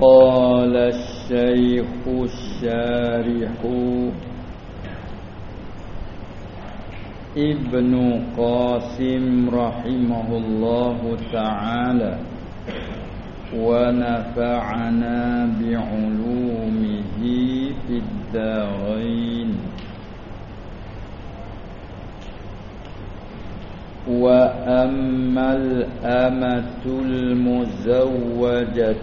قال الشيخ الشارح ابن قاسم رحمه الله تعالى ونفعنا بعلومه في الدارين وأما الأمة المزوجة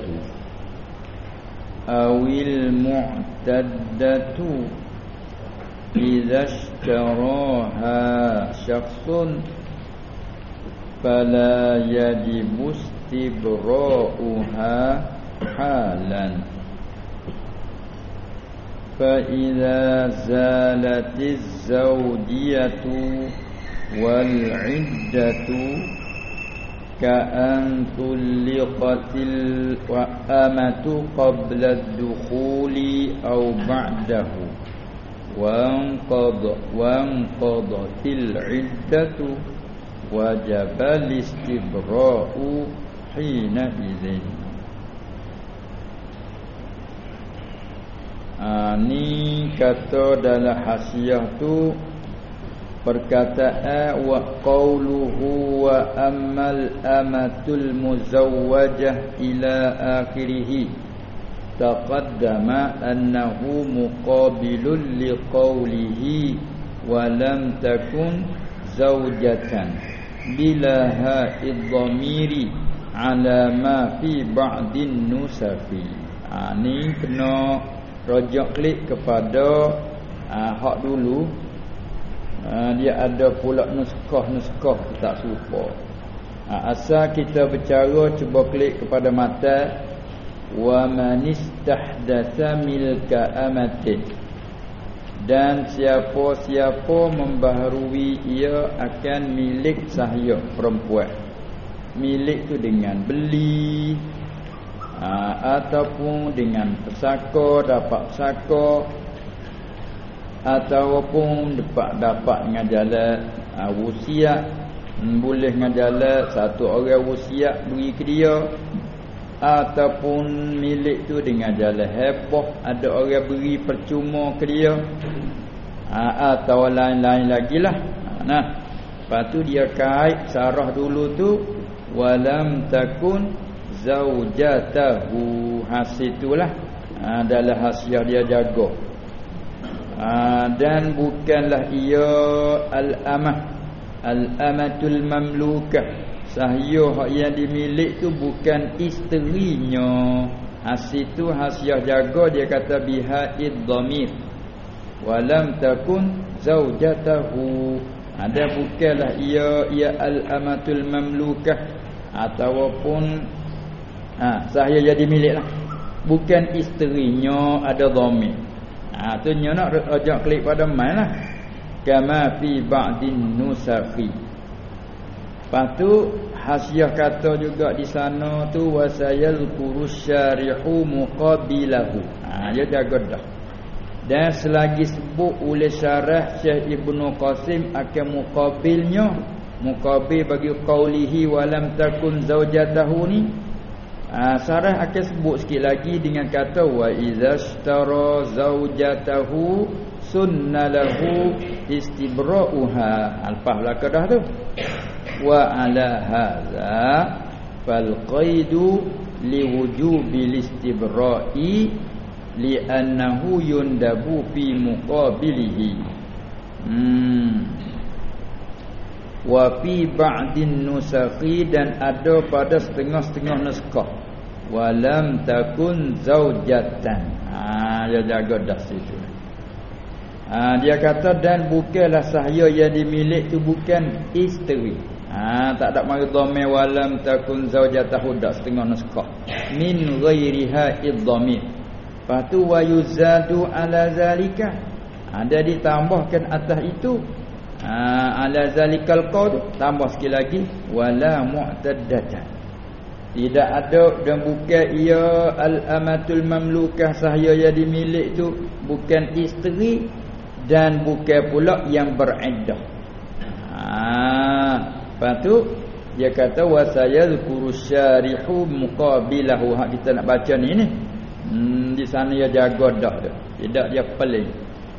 awil mu'taddatu idza ishtaraha syakhsun fala yajib istibra'uha halan fa idza zalatiz zawdiyatu wal 'iddatu كأن طلقت الأمة قبل الدخول أو بعده وانقض وانقضت العدة وجب الاستبراء حينئذ Ini kata dalam hasiah tu perkataan wa qawluhu wa ammal amatul muzawwajah ila akhirih taqaddama annahu muqabilun liqawlihi wa lam takun zawjatan bila ha'id dhamiri ala ma fi ba'din nusafi. Ha, ni kena rojok klik kepada ha, hak dulu ha, dia ada pula nuskah-nuskah tak serupa. Ha, asal kita bercara cuba klik kepada mata wa manistahdatsa milka amatin. Dan siapa-siapa membaharui ia akan milik sahaya perempuan. Milik tu dengan beli ha, ataupun dengan pesaka dapat pesaka ataupun dapat dapat dengan jalan uh, wasiat hmm, boleh dengan jalan satu orang wasiat beri ke dia. Ataupun milik tu dengan jalan heboh ada orang beri percuma ke dia. Uh, atau lain-lain lagi lah. Nah lepas tu dia kait sarah dulu tu walam takun zaujatahu. Hasil itulah uh, dalam hasiah dia jaga ha, dan bukanlah ia al-amah al-amatul mamlukah. Sahaya hak yang dimilik tu bukan isterinya. Hasil tu hasiah jaga dia kata biha id-dhamir walam takun zaujatahu ada ha, bukanlah ia ia al-amatul mamlukah. Ataupun ha sahaya jadi milik lah bukan isterinya ada dhamir Ha tu nyo nak ajak klik pada mai lah. Kama fi ba'din nusafi. Patu hasiah kata juga di sana tu wasayal kurusyarihu muqabilahu. Ha dia dah. Dan selagi sebut oleh syarah Syekh Ibnu Qasim akan muqabilnya muqabil bagi qaulihi walam takun zaujatahu ni Ha, Sarah akan sebut sikit lagi dengan kata wa izastara zaujatahu sunnalahu istibra'uha. Alpah belaka dah tu. Wa ala hadza fal qaidu li wujubil istibra'i li annahu yundabu fi muqabilihi. Hmm. Wa fi ba'din nusakhi dan ada pada setengah-setengah naskah walam takun zaujatan. Ha dia jaga dah situ. Ha dia kata dan bukanlah sahaya yang dimilik tu bukan isteri. Ha tak ada mari dhamir walam takun zaujatahu dak setengah naskah. Min ghairiha iddhamir. Patu wa yuzadu ala zalika. Ada ha, ditambahkan atas itu. Ha ala zalikal qaul tambah sekali lagi wala mu'taddatan tidak ada dan bukan ia al-amatul mamlukah sahaya yang dimilik tu. Bukan isteri dan bukan pula yang beriddah. Ha, lepas tu dia kata wa sayadhkuru syarihu muqabilahu. Hak kita nak baca ni ni. Hmm, di sana dia jaga dah tu tidak dia pelik.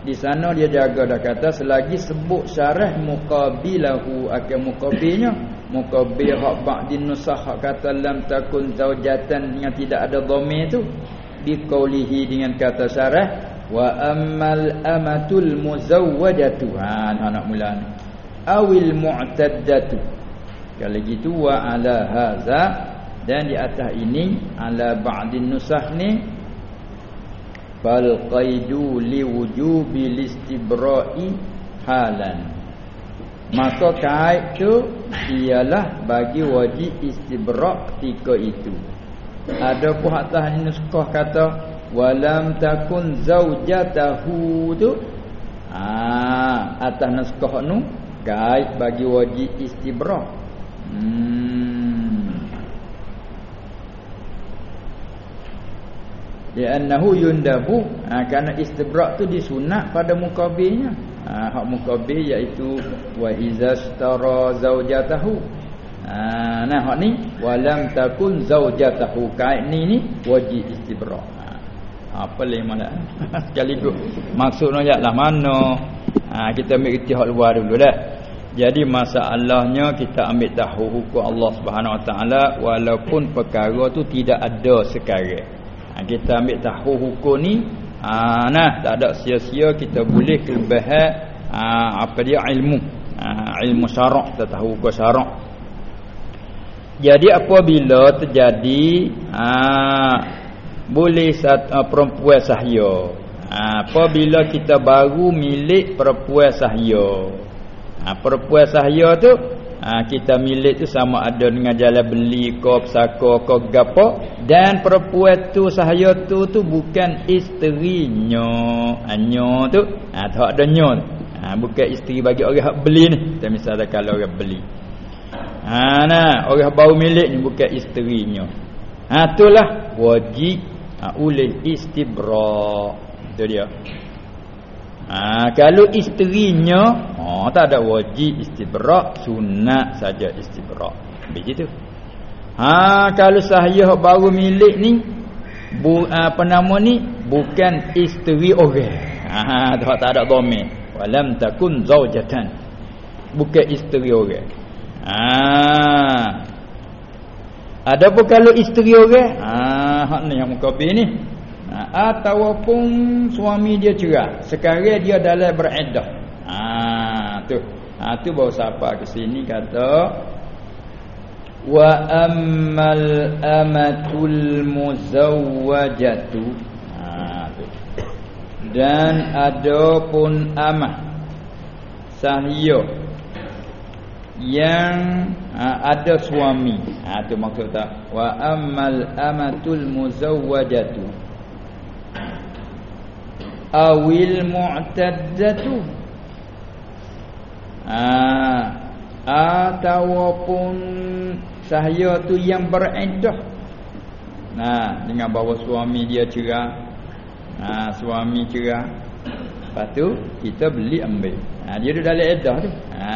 Di sana dia jaga dah kata selagi sebut syarah muqabilahu akan muqabilnya muqabil hak ba'din nusah kata lam takun zaujatan yang tidak ada dhamir tu biqaulihi dengan kata syarah wa ammal amatul muzawwajatu. Ha nak mula ni. Awil mu'taddatu. Kalau gitu wa ala haza dan di atas ini ala ba'din nusah ni fal qaidu li wujubi listibra'i halan maka kait tu ialah bagi wajib istibra' ketika itu. Ada pun atas ini kata walam takun zaujatahu tu. Ah atas nuskah nu kait bagi wajib istibra' Hmm. Li'annahu yundabu. Ha, Kerana istibrak tu disunat pada mukabilnya ha, Hak mukabil iaitu Wa izastara zaujatahu ha, Nah hak ni Walam takun zaujatahu Kait ni ni wajib istibrak ha, Apa lagi mana Sekaligus. Maksudnya lah mana? Ha, Kita ambil kerti hak luar dulu dah. Jadi masalahnya kita ambil tahu hukum Allah Subhanahu Wa Taala walaupun perkara tu tidak ada sekarang. Ha, kita ambil tahu hukum ni ha, nah tak ada sia-sia kita boleh kelebihan ha, apa dia ilmu. Ha, ilmu syarak kita tahu hukum syarak. Jadi apabila terjadi ha, boleh satu, ha, perempuan sahaya. Ha, apabila kita baru milik perempuan sahaya ha, perempuan sahaya tu ha, kita milik tu sama ada dengan jalan beli ke pesaka ke gapo dan perempuan tu sahaya tu tu bukan isterinya. Hanya tu. Ha tak ada nyo ha, bukan isteri bagi orang hak beli ni. Kita misalnya kalau orang beli. Ha nah orang baru milik ni bukan isterinya. Ha itulah wajib ha, oleh istibra itu dia Ha, kalau isterinya, ha, tak ada wajib istibrak, sunat saja istibrak. Begitu. Ha, kalau sahaya baru milik ni, bu, apa nama ni, bukan isteri orang. Ha, tak, tak ada domain. Walam takun zaujatan. Bukan isteri orang. Ha. Adapun kalau isteri orang, ha, ni yang muka ni ha, ataupun suami dia cerai sekarang dia dalam beriddah ha tu. Ha tu baru siapa ke sini kata wa ammal amatul muzawwajatu. Ha tu. Dan adapun amah sahya yang ha, ada suami. Ha tu maksud tak? Wa ammal amatul muzawwajatu awil mu'taddatu. Ah ataupun sahaya tu yang beriddah nah dengan bawa suami dia cerah. Nah suami cerah. Lepas tu kita beli ambil. Ha, dia duduk dalam iddah tu. Ha,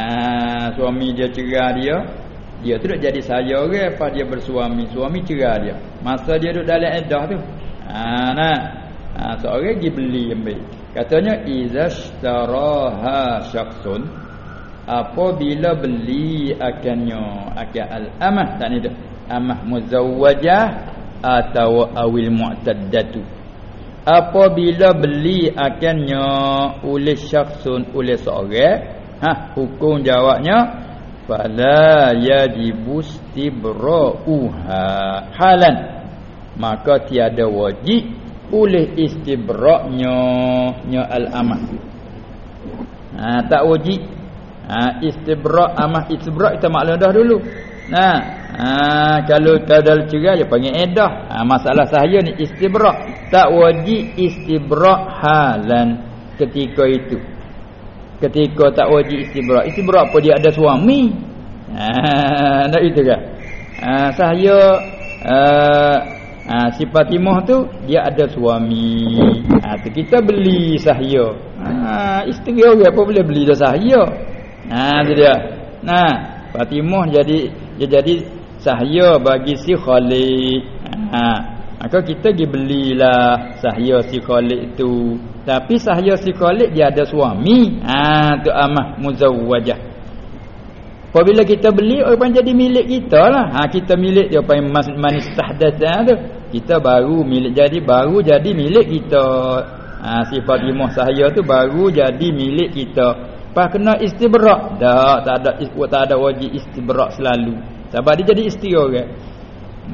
suami dia cerah dia. Dia tu duduk jadi saya orang lepas dia bersuami suami cerah dia. Masa dia duduk dalam iddah tu. Ha, nah ha, seorang pergi beli ambil katanya izastaraha syakhsun apabila beli akannya akan al-amah tak ni tu amah muzawwajah atau awil mu'taddatu. Apabila beli akannya oleh syakhsun oleh seorang ha hukum jawabnya fala yajibu istibra'uha halan. Maka tiada wajib oleh istibraknya nya al-amah. Ha tak wajib. Ha istibrak amah istibrak kita maklum dah dulu. Nah, ha kalau kadal cerai dia panggil edah. Ha masalah saya ni istibrak. Tak wajib istibrak halan ketika itu. Ketika tak wajib istibrak. Istibrak apa dia ada suami? Ha nak itu ke? Ha saya uh, Ha, si Fatimah tu dia ada suami. Ha, tu kita beli sahaya. Ha, isteri orang apa boleh beli dah sahaya. Ha, tu dia. Nah, Fatimah jadi dia jadi sahaya bagi si Khalid ha maka kita pergi belilah sahaya si Khalid itu tapi sahaya si Khalid dia ada suami ha tu amah muzawwajah apabila kita beli orang jadi milik kita lah. Ha kita milik dia apa yang manis tahdatha tu. Kita baru milik jadi baru jadi milik kita. Ha si Fatimah sahaya tu baru jadi milik kita. Pas kena istibrak dah tak ada tak ada wajib istibrak selalu. Sebab dia jadi isteri orang.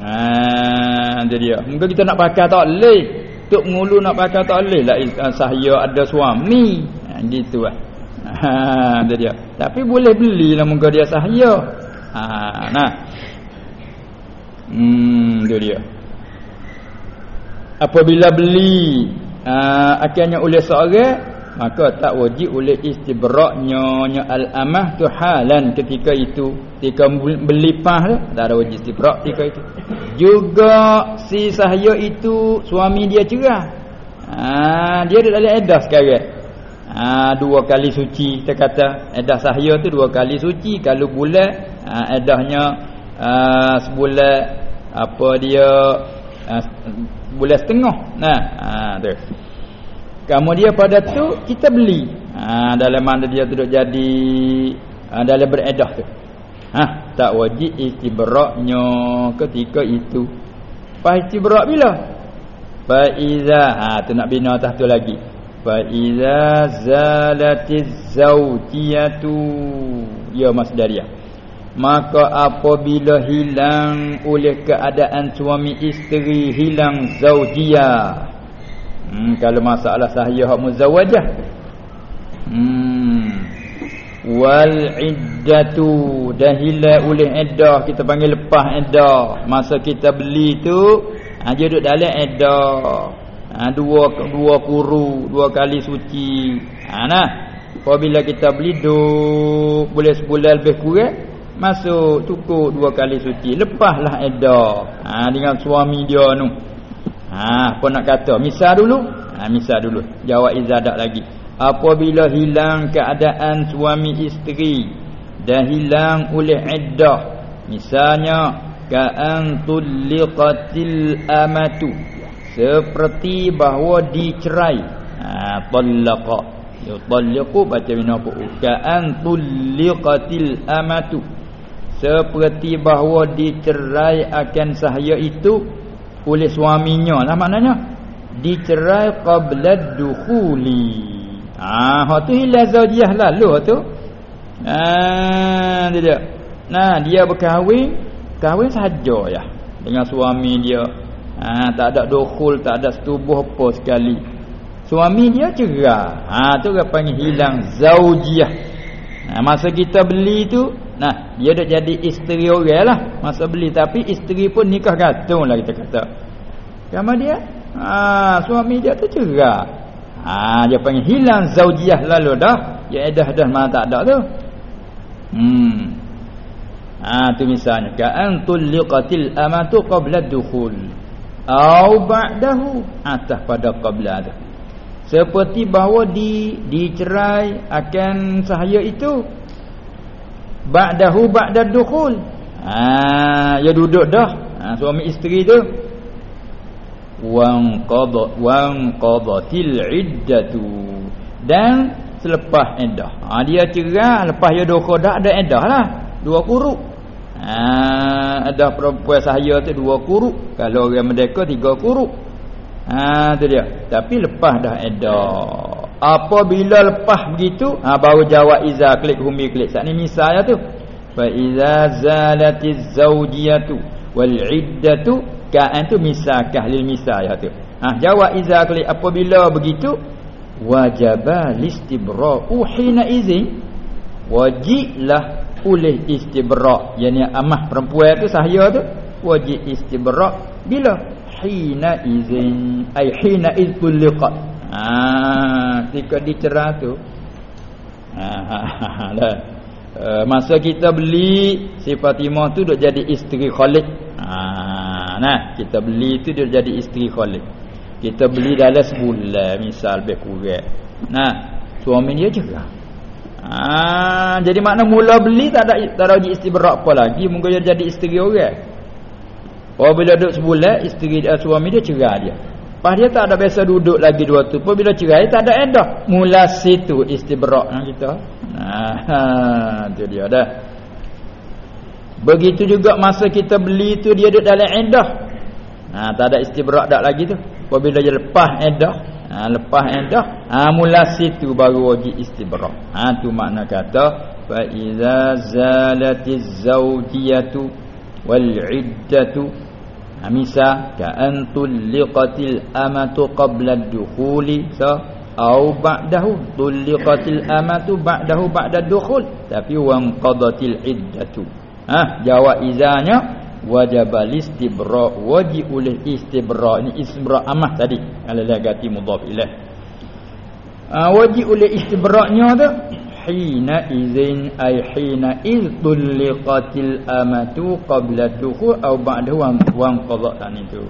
Ha jadi dia. Mungkin kita nak pakai tak leh tok ngulu nak pakai tak leh lah ah, sahaya ada suami. Ha gitu lah ha jadi dia. Tapi boleh belilah mungkin dia sahaya. Ha nah. Hmm dia dia. Apabila beli uh, akhirnya oleh seorang maka tak wajib oleh istibraknya nya al-amah tu halan ketika itu. Ketika beli pah tak ada wajib istibrak ketika itu. Juga si sahaya itu suami dia cerah. Ha, dia ada dalam edah sekarang ha, dua kali suci kita kata edah sahaya tu dua kali suci kalau bulan ha, edahnya ha, sebulan apa dia ha, bulan setengah nah ha, tu Kemudian pada tu kita beli. Ha, dalam mana dia duduk jadi ha, dalam beredah tu. Ha, tak wajib istibraknya ketika itu. Fa istibrak bila? Fa iza ha tu nak bina atas tu lagi. Fa iza zalatiz zawjiyatu. Ya masdariyah. Maka apabila hilang oleh keadaan suami isteri hilang zaujiyah Hmm, kalau masalah sahih hak muzawajah. Hmm. Wal iddatu dahila oleh iddah kita panggil lepas iddah. Masa kita beli tu ha, dia duduk dalam iddah. Ha, dua dua kuru, dua kali suci. Ha nah. Apabila kita beli duk boleh sebulan lebih kurang masuk cukup dua kali suci. Lepaslah iddah. Ha dengan suami dia tu. Ha, apa nak kata? Misal dulu. Ha, misal dulu. Jawab izadak lagi. Apabila hilang keadaan suami isteri dan hilang oleh iddah. Misalnya ka'an tulliqatil amatu. Seperti bahawa dicerai. Ha, tallaqa. Yutalliqu baca binaku. Ka'an tulliqatil amatu. Seperti bahawa dicerai akan sahaya itu oleh suaminya lah maknanya dicerai qabla dukhuli ha tu hilang zaujiyah lalu tu ah dia nah dia berkahwin kahwin saja ya dengan suami dia ah tak ada dukhul tak ada setubuh apa sekali suami dia cerah ah tu dia panggil hilang zaujiyah nah masa kita beli tu Nah, dia dah jadi isteri orang lah masa beli tapi isteri pun nikah gantung lah kita kata. Sama dia? Ha, suami dia tu cerah. Ha, dia panggil hilang zaujiyah lalu dah. Ya edah dah mana tak ada tu. Hmm. Ha, tu misalnya ka'an tulliqatil amatu qabla dukhul au ba'dahu atas pada qabla tu. Seperti bahawa di dicerai akan sahaya itu ba'dahu ba'da dukhul. Ha ya duduk dah. Ha, suami isteri tu. Wan qada iddatu. Dan selepas iddah ha dia cerai lepas dia dua dah ada iddah lah. Dua kuruk ha ada perempuan sahaya tu dua kuruk kalau orang merdeka tiga kuruk. Ha tu dia. Tapi lepas dah iddah apabila lepas begitu ha, baru jawab iza klik humi klik saat ni misalnya tu. Fa iza zalatiz zawjiyatu wal iddatu ka'an tu misakah lil misayah tu. Ha, jawab iza klik apabila begitu wajaba listibra'u hina izin wajiblah oleh istibra' yakni amah perempuan tu sahaya tu wajib istibra' bila hina izin ai hina iz tuliqat Ha, ketika dicerah tu. Ha, ha, ha, ha uh, masa kita beli si Fatimah tu dah jadi isteri Khalid. Ha, nah, kita beli tu dia jadi isteri Khalid. Kita beli dalam sebulan misal lebih kurang. Nah, suami dia juga. Ha, jadi makna mula beli tak ada tak ada istibrak apa lagi mungkin dia jadi isteri orang. Oh bila duduk sebulan isteri dia suami dia cerai dia. Pas dia tak ada biasa duduk lagi dua tu pun bila cerai tak ada edah. Mula situ istibrak ha, kita. Ha, tu dia dah. Begitu juga masa kita beli tu dia duduk dalam edah. Ha, tak ada istibrak dak lagi tu. Apabila dia lepas edah, ha, lepas edah, ha, mula situ baru wajib istibrak. Ha tu makna kata fa iza zalatiz zawjiyatu wal iddatu. Ha, misal ka antul liqatil amatu qabla ad-dukhuli sa au ba'dahu tuliqatil amatu ba'dahu ba'da ad-dukhul tapi wan qadatil iddatu. Ha jawab izanya wajib istibra wajib oleh istibra ini istibra amah tadi kalau dia ganti mudhaf ilaih uh, wajib oleh istibra-nya tu hina izin ay hina iz tulqatil amatu qabla dukhul atau ba'dahu wa qada itu.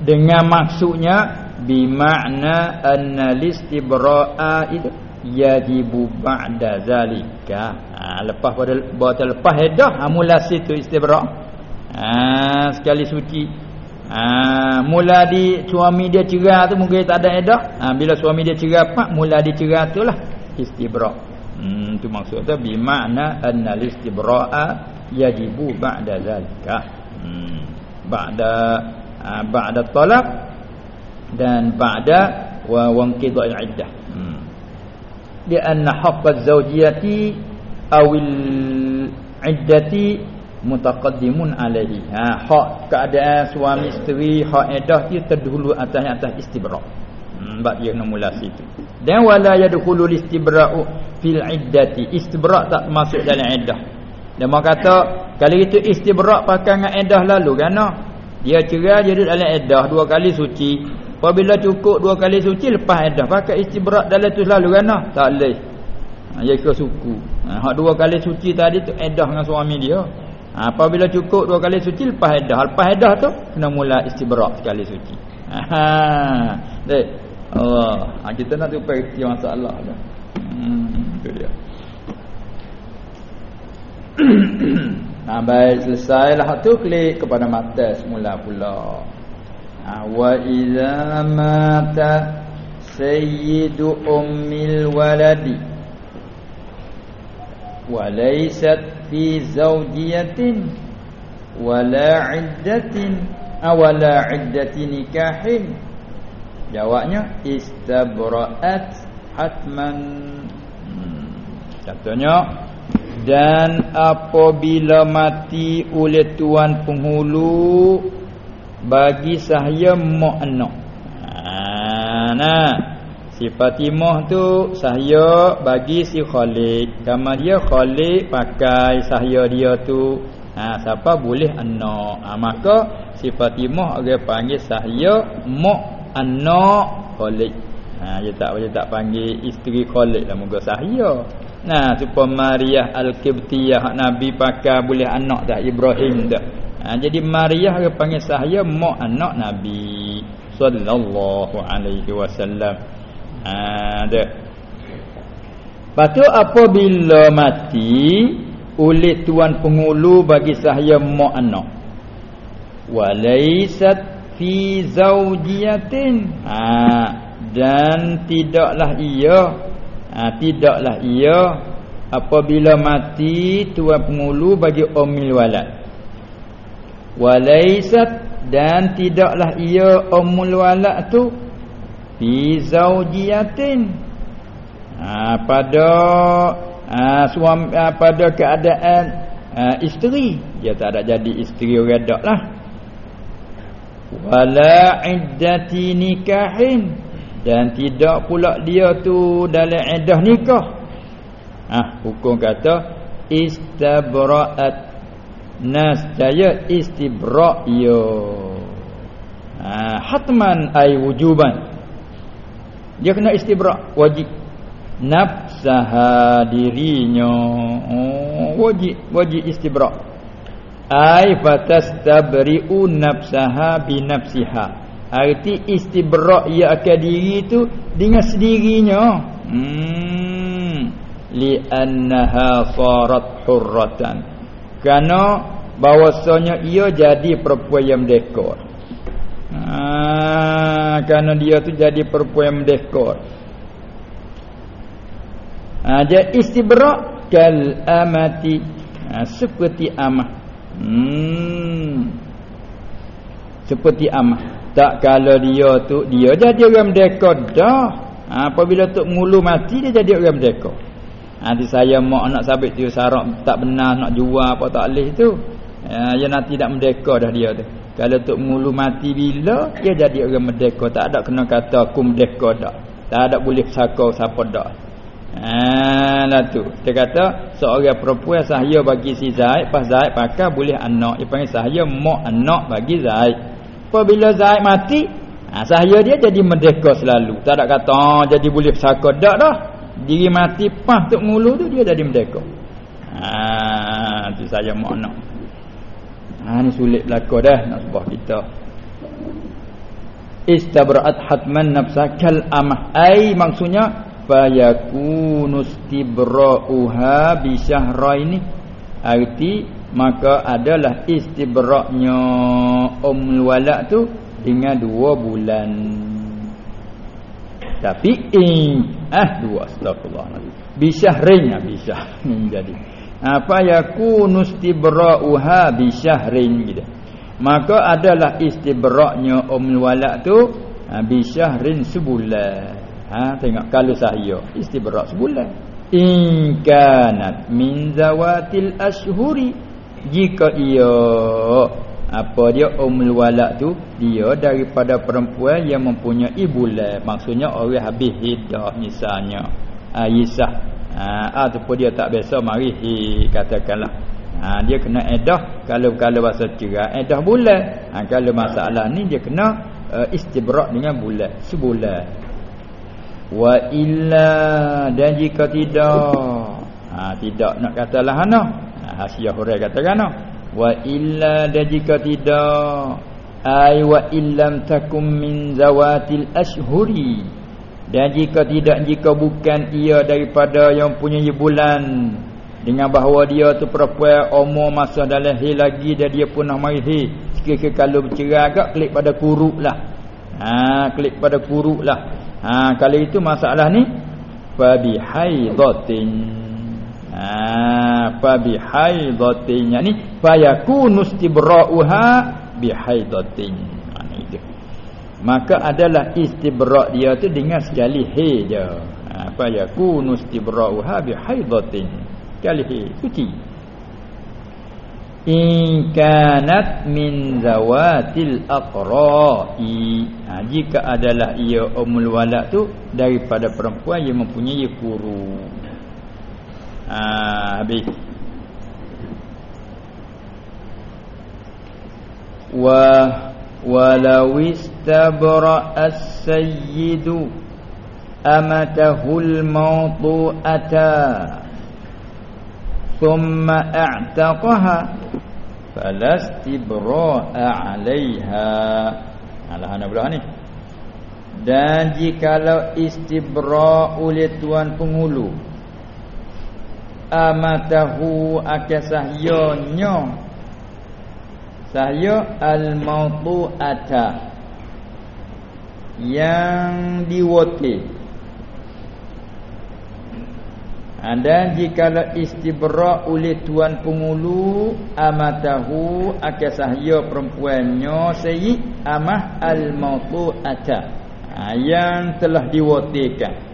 Dengan maksudnya bimakna anna listibra'a itu yajibu ba'da zalika. Ha, lepas pada lepas edah amulasi tu istibra' ha, sekali suci. Ha, mula di suami dia cerah tu mungkin tak ada edah. Ha, bila suami dia cerah pak mula di cerah tu lah. Istibra hmm, tu maksud tu. Bimakna annal istibra'a yajibu ba'da zalika. Hmm, ba'da ha, ba'da talak dan ba'da wa wanqidha al-iddah hmm. li anna haqq az-zawjiyati awil iddati mutaqaddimun alaihi. Ha hak keadaan suami isteri hak edah dia terdahulu atas atas istibra. Hmm bab dia mula situ dan wala yadkhulu istibra'u fil iddati. Istibra tak masuk dalam iddah. Dan mak kata kalau itu istibra pakai dengan iddah lalu kan? Dia cerai duduk dalam iddah dua kali suci. Apabila cukup dua kali suci lepas iddah pakai istibra dalam tu selalu kan? Tak boleh. Ha, suku. Ha, hak dua kali suci tadi tu iddah dengan suami dia Ha, apabila cukup dua kali suci lepas hadah. Lepas hadah tu kena mula istibrak sekali suci. Ha. Allah. Ha, kita nak tupai kerti masalah tu. Hmm, tu dia. ha, baik selesai lah tu klik kepada mata semula pula. Ha, wa iza mata sayyidu ummil waladi wa laysat fi zawjiyatin wala iddatin awala iddati nikahin. Jawabnya istabra'at hatman. Hmm. contohnya dan apabila mati oleh tuan penghulu bagi saya mak anak ha, nah Si Fatimah tu sahaya bagi si Khalid. Kamar dia Khalid pakai sahaya dia tu. Ha, siapa boleh anak. Ha, maka si Fatimah orang panggil sahaya mak anak Khalid. Ha, dia tak boleh tak panggil isteri Khalid lah moga sahaya. Nah, supaya Maria Al-Qibtiyah Nabi pakai boleh anak tak Ibrahim dah. Ha, jadi Maria orang panggil sahaya mak anak Nabi sallallahu alaihi wasallam ha, Patu apabila mati oleh tuan pengulu bagi sahaya mak anak. Walaisat fi zaujiyatin. Ha, dan tidaklah ia ha, tidaklah ia apabila mati tuan pengulu bagi umil walad. Walaisat dan tidaklah ia umul walad tu fi zaujiyatin. Ha, pada ha, suami ha, pada keadaan ha, isteri. Dia tak ada jadi isteri orang dak lah. Wala iddati nikahin. Dan tidak pula dia tu dalam iddah nikah. Ah hukum kata istabra'at nas jaya istibra' yo ha, hatman ay wujuban dia kena istibrak wajib. Nafsaha dirinya. Oh, wajib. Wajib istibrak ai fatastabri'u nafsaha bi nafsiha arti istibrak ia akan diri itu dengan sendirinya. Hmm. Li annaha sarat hurratan. Kerana bahwasanya ia jadi perempuan yang merdeka ha kerana dia tu jadi perempuan yang merdeka ha dia istibra kal amati. Ha, seperti amah. Hmm. Seperti amah. Tak kalau dia tu dia jadi orang merdeka dah. Ha, apabila tok mulu mati dia jadi orang merdeka Nanti saya mak nak sabit tu syarat tak benar nak jual apa tak leh tu. Ya, ya nanti tak merdeka dah dia tu. Kalau tok mulu mati bila dia jadi orang merdeka tak ada kena kata aku merdeka dak. Tak ada boleh saka siapa dak. Ha lah tu. Dia kata seorang perempuan sahaya bagi si Zaid, pas Zaid pakai boleh anak. Dia panggil sahaya mak anak bagi Zaid. Apabila Zaid mati, ha, sahaya dia jadi merdeka selalu. Tak ada kata oh, jadi boleh saka dak dah diri mati pah tok mulu tu dia jadi merdeka ha tu saja makna ha ni sulit berlaku dah nak sebab kita. Istabra'at hatman nafsakal amah. Ai maksudnya fayakunu istibra'uha bi syahraini. Arti maka adalah istibraknya ummul walad tu dengan dua bulan. Tapi in ah dua astagfirullah bi syahrin ya bi syahrin jadi apa yakunu istibra'uha bi syahrin gitu. Maka adalah istibraknya ummul walad tu ha, bi syahrin sebulan. Ha tengok kalau saya istibrak sebulan. In kanat min zawatil ashhuri jika ia apa dia ummul walad tu dia daripada perempuan yang mempunyai bulan. Maksudnya orang habis hidah misalnya. Aisyah ha, ataupun dia tak biasa mari hi katakanlah. Ha, dia kena edah kalau kalau bahasa cerai edah bulan ha, kalau masalah ni dia kena uh, istibrak dengan bulan sebulan wa illa dan jika tidak. Ha, tidak nak katalah ana ha, hasiah hurai katakan ana wa illa dan jika tidak. Ay wa illam takum min zawatil ashhuri dan jika tidak jika bukan ia daripada yang punya bulan dengan bahawa dia tu perempuan umur masa dalam hil lagi dan dia pun nak mari sikit kalau bercerai agak klik pada kuruk lah. Ha klik pada kuruk lah. Ha kalau itu masalah ni fa bi haidatin ha fa bi haidatin yani fa yakunu istibra'uha bi haidatin ha, maka adalah istibra' dia tu dengan sekali he je. Ha fa yakunu istibra'uha bi haidatin sekali he suci. In kanat min zawatil aqra'i. Ha, jika adalah ia umul walad tu daripada perempuan yang mempunyai kuru. Ha, habis. Wa walau istabra as-sayyidu amatahul mawtu'ata thumma a'taqaha falastibra'a 'alayha alah ana belah ni. Dan jikalau istibra oleh tuan penghulu amatahu akan sahyanya sahya al-mautu ata yang diwote anda jika istibra oleh tuan pengulu amatahu akan sahya perempuannya sayyid amah al-mautu ata ha, yang telah diwotekan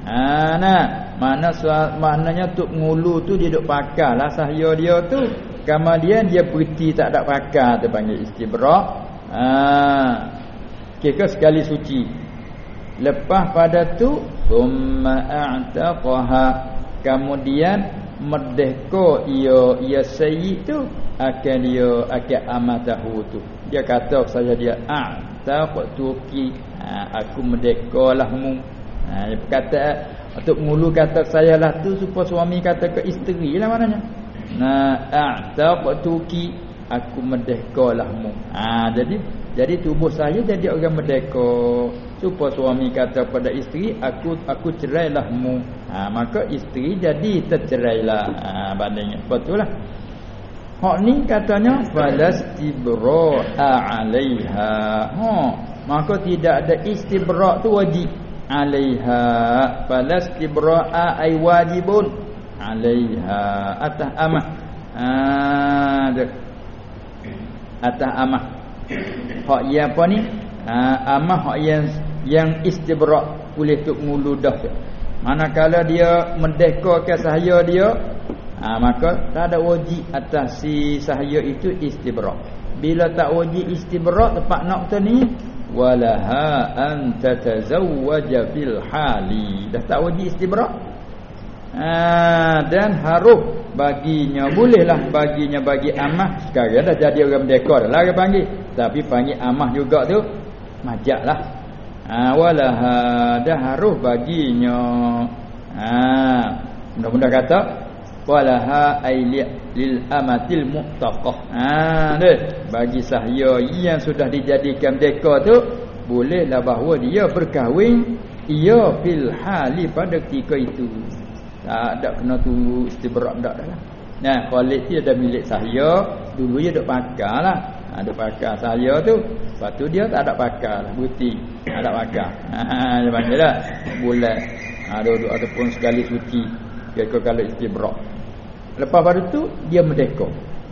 Ha nah, mana maknanya tuk ngulu tu dia duk pakarlah sahaya dia tu. Kemudian dia berhenti tak ada pakar tu panggil istibra. Ha. Kira sekali suci. Lepas pada tu summa a'taqaha. Kemudian merdeka ia ia sayyid tu akan dia akan amatahu tu. Dia kata saja dia a'taqtuki. Ha, aku merdekalah mu Ha kata untuk mulu kata saya lah tu supaya suami kata ke isteri lah maknanya. Nah, a'taqtuki aku merdeka lahmu. Ha jadi jadi tubuh saya jadi orang merdeka. supaya suami kata pada isteri aku aku cerailah mu. Ha, maka isteri jadi tercerailah. Ha, bandingnya. Betul lah. Hak ni katanya falastibra alaiha. Ha maka tidak ada istibra tu wajib alaiha. Falastibra ai wajibun alaiha atah amah ha atah amah hak ia apa ni ha, amah hak yang yang istibrak boleh tuk mulu dah. Manakala dia mendekorkan sahaya dia, ha, maka tak ada wajib atas si sahaya itu istibrak. Bila tak wajib istibrak tepat nak tu ni walaha an tatazawwaja fil hali. Dah tak wajib istibrak. Ha, dan harus baginya bolehlah. Baginya bagi amah. Sekarang dah jadi orang dah lah dia panggil. Tapi panggil amah juga tu majaklah. Ha, walaha dah harus baginya. Ha mudah-mudah kata walaha aili lil amatil muttaqah. Ha deh. Bagi sahaya yang sudah dijadikan deka tu bolehlah bahawa dia berkahwin. Ia fil hali pada ketika itu tak ada kena tunggu istibrak dak dah lah. Nah Khalid dia dah milik sahaya dulu dia dok pakarlah ada pakar saya tu lepas tu dia tak ada pakar lah buti. Tak ada pakar. Ha dia panggil lah bulan ha dua ataupun sekali suci dia kalau istibrak lepas pada tu dia merdeka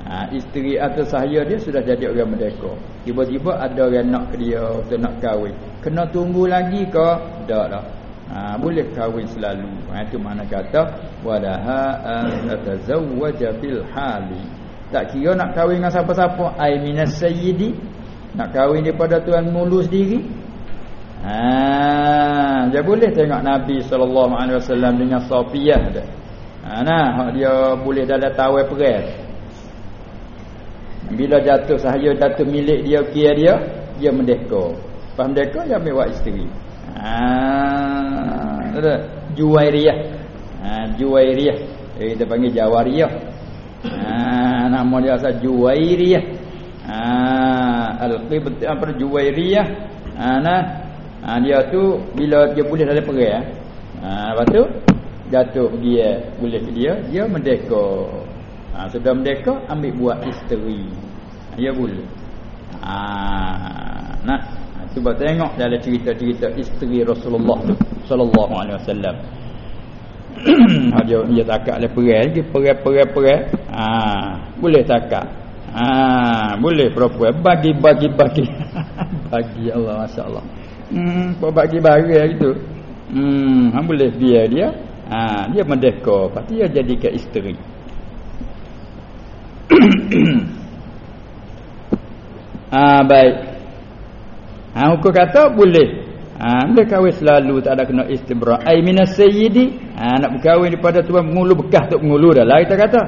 ha isteri atau sahaya dia sudah jadi orang merdeka tiba-tiba ada orang nak dia nak kahwin. Kena tunggu lagi ke? Tak dah ha boleh kahwin selalu. Ha itu mana kata walaha an tatazawwaja bil hali. Tak kira nak kahwin dengan siapa-siapa. Ai minas sayyidi. Nak kahwin daripada tuan mulu sendiri ha dia boleh tengok nabi sallallahu alaihi wasallam dengan safiyah dah ha nah dia boleh dalam tawai perang bila jatuh sahaya jatuh milik dia kira dia dia merdeka pas merdeka dia ambil wak isteri ha ada juwairiyah ha juwairiyah eh, kita panggil jawariyah Ha, nama dia asal Juwairiyah. Ha, Al-Qibt apa Juwairiyah. Ha, nah. Ha, dia tu bila dia boleh dalam perang. Ha, lepas tu jatuh pergi ya, boleh dia, dia merdeka. Ha, sudah merdeka ambil buat isteri. Ha, dia boleh. Ha, nah. Ha, cuba tengok dalam cerita-cerita isteri Rasulullah sallallahu alaihi wasallam. ha, dia dia takak le perai lagi perai-perai-perai ha boleh takak. Ha boleh perempuan. Bagi bagi bagi. Bagi Allah masya-Allah. Hmm apa bagi bagi gitu. Hmm ha, boleh biar dia. Ha dia merdeka pasti dia jadi ke isteri. Ah baik ha hukum kata boleh Ha, dia kahwin selalu tak ada kena istibra. Ai minas sayyidi, ha, nak berkahwin daripada tuan pengulu bekas tu pengulu dah lah kita kata.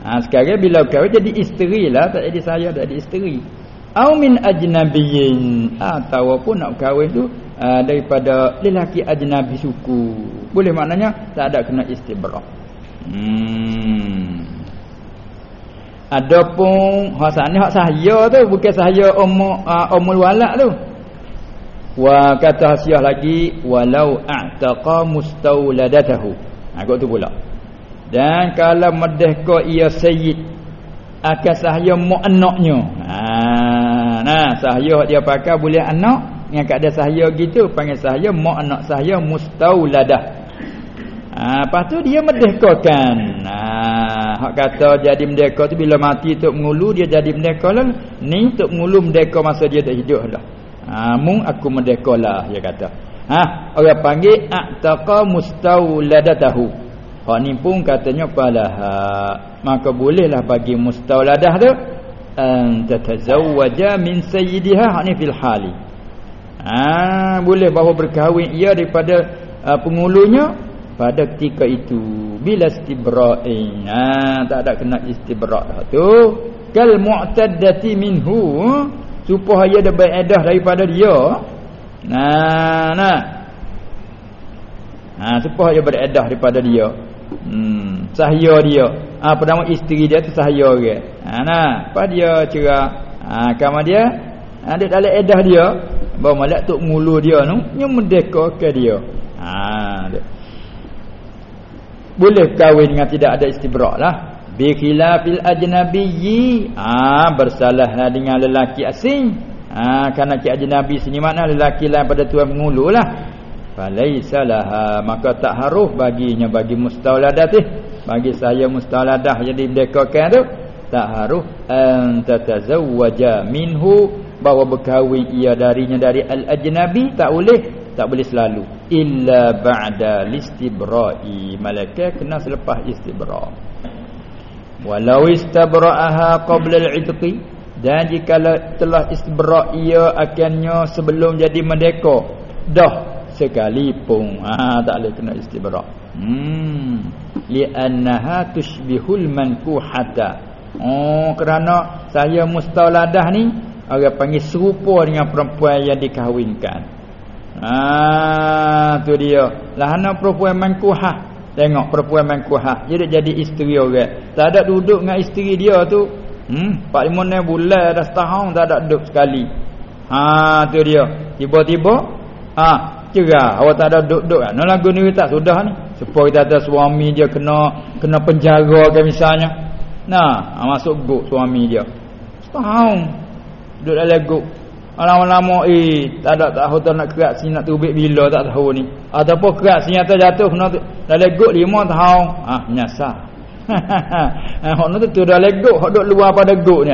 Ha, sekarang bila kahwin jadi isteri lah, tak jadi saya, tak jadi isteri. Au min ajnabiyyin, ataupun nak kahwin tu ha, daripada lelaki ajnabi suku. Boleh maknanya tak ada kena istibra. Hmm. Adapun hak sana hak saya tu bukan saya umur uh, umul walak tu. Wa kata hasiah lagi walau a'taqa mustauladatahu. Ha tu pula. Dan kalau merdeka ia sayyid akan sahaya mak anaknya. Ha nah sahaya dia pakai boleh anak yang kad ada sahaya gitu panggil sahaya mak anak sahaya mustauladah. Ha lepas tu dia merdekakan. Ha hak kata jadi merdeka tu bila mati tok mengulu dia jadi merdeka lah. Ni tok mengulu merdeka masa dia tak hidup lah. Ha mung aku merdekalah dia kata. Ha orang panggil ataqa mustauladatahu. Hak ni pun katanya palaha. Maka bolehlah bagi mustauladah tu tatazawwaja min sayyidiha hak ni fil hali. Ha boleh bahawa berkahwin ia daripada uh, pengulunya pada ketika itu bila istibra'in ha tak ada kena istibra' dah tu kal mu'taddati minhu supaya dia beredah daripada dia. Nah nah. Ha supaya beredah daripada dia. Hmm sahaya dia. Apa ha, nama isteri dia tu sahaya orang ha nah. Apa dia cerah ha kama dia. Ha dia dalam edah dia. Bawa malak tok mulu dia tu nya merdeka ke dia. Ha dia. boleh kahwin dengan tidak ada istibrak lah bi khilafil ajnabiyyi. Ah ha, bersalah dengan lelaki asing. Ah ha, kerana ki ajnabi sini mana lelaki lain pada tuan mulu lah falaisa laha maka tak harus baginya bagi mustauladah tu. Bagi saya mustauladah jadi merdekakan tu tak harus an tatazawwaja minhu bahawa berkahwin ia darinya dari al-ajnabi tak boleh tak boleh selalu. Illa ba'da listibra'i. Malaikat kena selepas istibra' walau istabra'aha qabla al-'idqi dan jika telah istibra' ia akannya sebelum jadi merdeka dah sekalipun ha tak boleh kena istibra' hmm li annaha tushbihul mankuhata Oh kerana saya mustaladah ni orang panggil serupa dengan perempuan yang dikahwinkan. Ah tu dia. Lah ana perempuan mankuhah. Tengok perempuan mankuhah. Dia dah jadi isteri orang. Tak ada duduk dengan isteri dia tu. Hmm 4 5 bulan dah setahun tak ada duduk sekali. Ha tu dia. Tiba-tiba ah cerah awak tak ada duduk-duduk kan. Lagu ni tak sudah ni. Supaya kita ada suami dia kena kena penjara ke misalnya. Nah, ha, masuk guk suami dia. Setahun. Duduk dalam guk. Lama-lama eh tak ada tahu tak nak kerak sini nak tubik bila tak tahu ni. Ataupun kerak sini atas jatuh kena dalam guk lima tahun. Ah, nyasar. Ha, hok tu tu dalam guk, hok duk luar pada guk ni.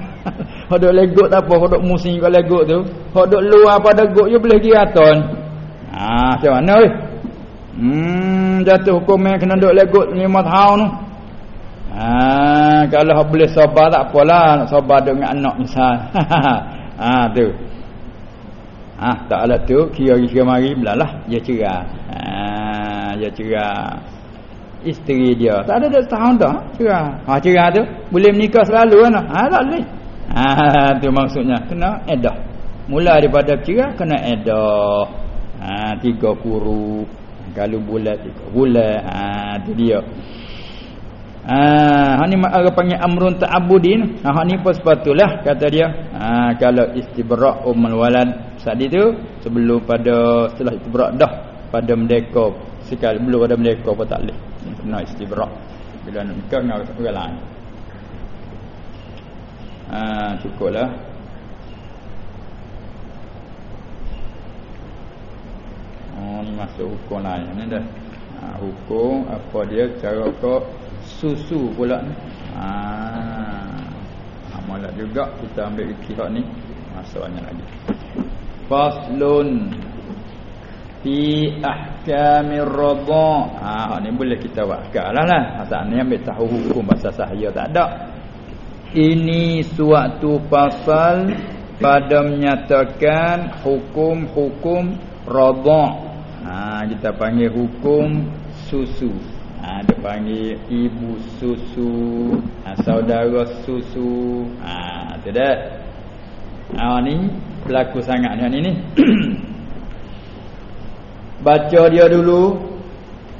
hok duk leguk tak apa, hok duk musim kat leguk tu. Hok duk luar pada guk je boleh giaton. Ah, macam mana weh? Hmm, jatuh hukum yang kena duk leguk lima tahun tu. Ha, kalau boleh sabar tak apalah nak sabar dengan anak misal. ha tu. Ha tak ada tu kira-kira mari belalah dia cerai. Ha dia cerai. Isteri dia tak ada dah setahun dah cerai. Ha cerai tu boleh menikah selalu kan? Ha tak boleh. Ha tu maksudnya kena edah. Mula daripada cerai kena edah. Ha tiga kuru. Kalau bulat tiga bulan. Ha tu dia. Ha ni mak panggil amrun ta'abbudin. Ha hak ni pun sepatutlah kata dia. Ha kalau istibra' ummul walad tadi tu sebelum pada setelah istibra' dah pada merdeka sekali belum pada merdeka pun tak leh. Kena istibra' bila nak nikah dengan orang lain. Ha cukuplah. Oh ni masuk hukum lain ni dah. Ha, hukum apa dia cara kau susu pula ni. Ha. Amalat juga kita ambil ikhtiyar ni. Masalahnya lagi. Faslun fi ahkamir radha. Ha ni boleh kita buat lah lah. Asal ni ambil tahu hukum bahasa sahaya tak ada. Ini suatu pasal pada menyatakan hukum-hukum radha. Ha kita panggil hukum susu ha, dia panggil ibu susu ha, saudara susu. Ha tu dah ha ni berlaku sangat ni ni baca dia dulu.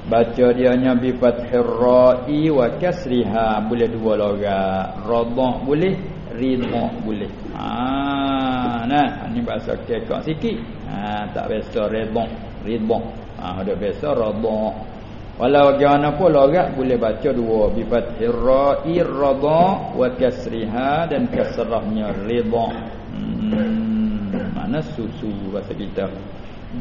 Baca dia nya bi fathir ra'i wa kasriha. Boleh dua logat radha boleh ridha boleh. Ha nah ni bahasa kekak sikit. Ha tak biasa ridha ridha. Ha ada biasa radha Walau bagaimana pun logat boleh baca dua bi fathir ra'i radha wa kasriha dan kasrahnya ridha. Hmm, mana susu bahasa kita.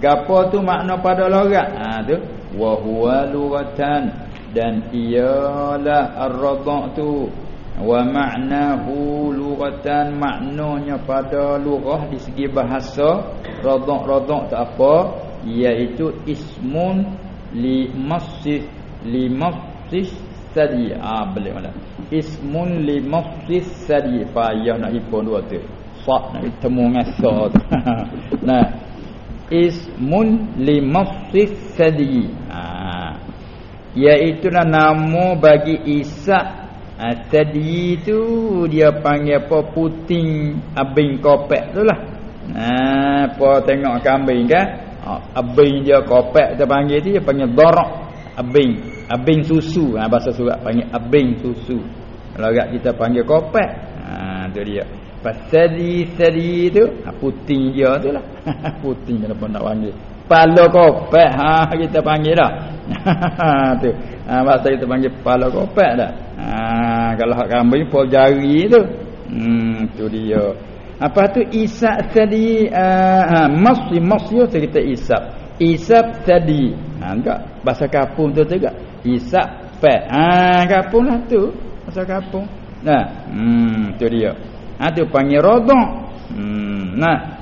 Gapo tu makna pada logat? Ha tu wa huwa lughatan dan ialah ar-radha tu wa ma'nahu lughatan maknanya pada lughah di segi bahasa radha-radha tak apa iaitu ismun li masjid li masjid sadi. Ah boleh mana ismun li masjid sadi. Payah nak ipon dua tu. Fa nak temu sa nah. Ismun li masjid sadi. Ah. Iaitu nama bagi Isa ah, tadi tu dia panggil apa? Puting abing kopek tu lah. Nah apa tengok kambing kan? ha, abing dia kopek kita panggil tu dia panggil darak abing abing susu ha, bahasa surat panggil abing susu kalau agak kita panggil kopek ha, tu dia Pasadi sadi tu ha, puting dia tu lah. puting kenapa nak panggil. Pala kopek ha kita panggil dah. tu. Ha bahasa kita panggil pala kopek dah. Ha kalau kambing pol jari tu. Hmm tu dia. Apa tu isap tadi uh, ha masyi masyi tu kita isap. Isap tadi. Ha enggak bahasa kampung tu juga. Isap pek. Ha kampung lah tu. Bahasa kampung. Nah, hmm tu dia. Ha tu panggil rodok. Hmm nah.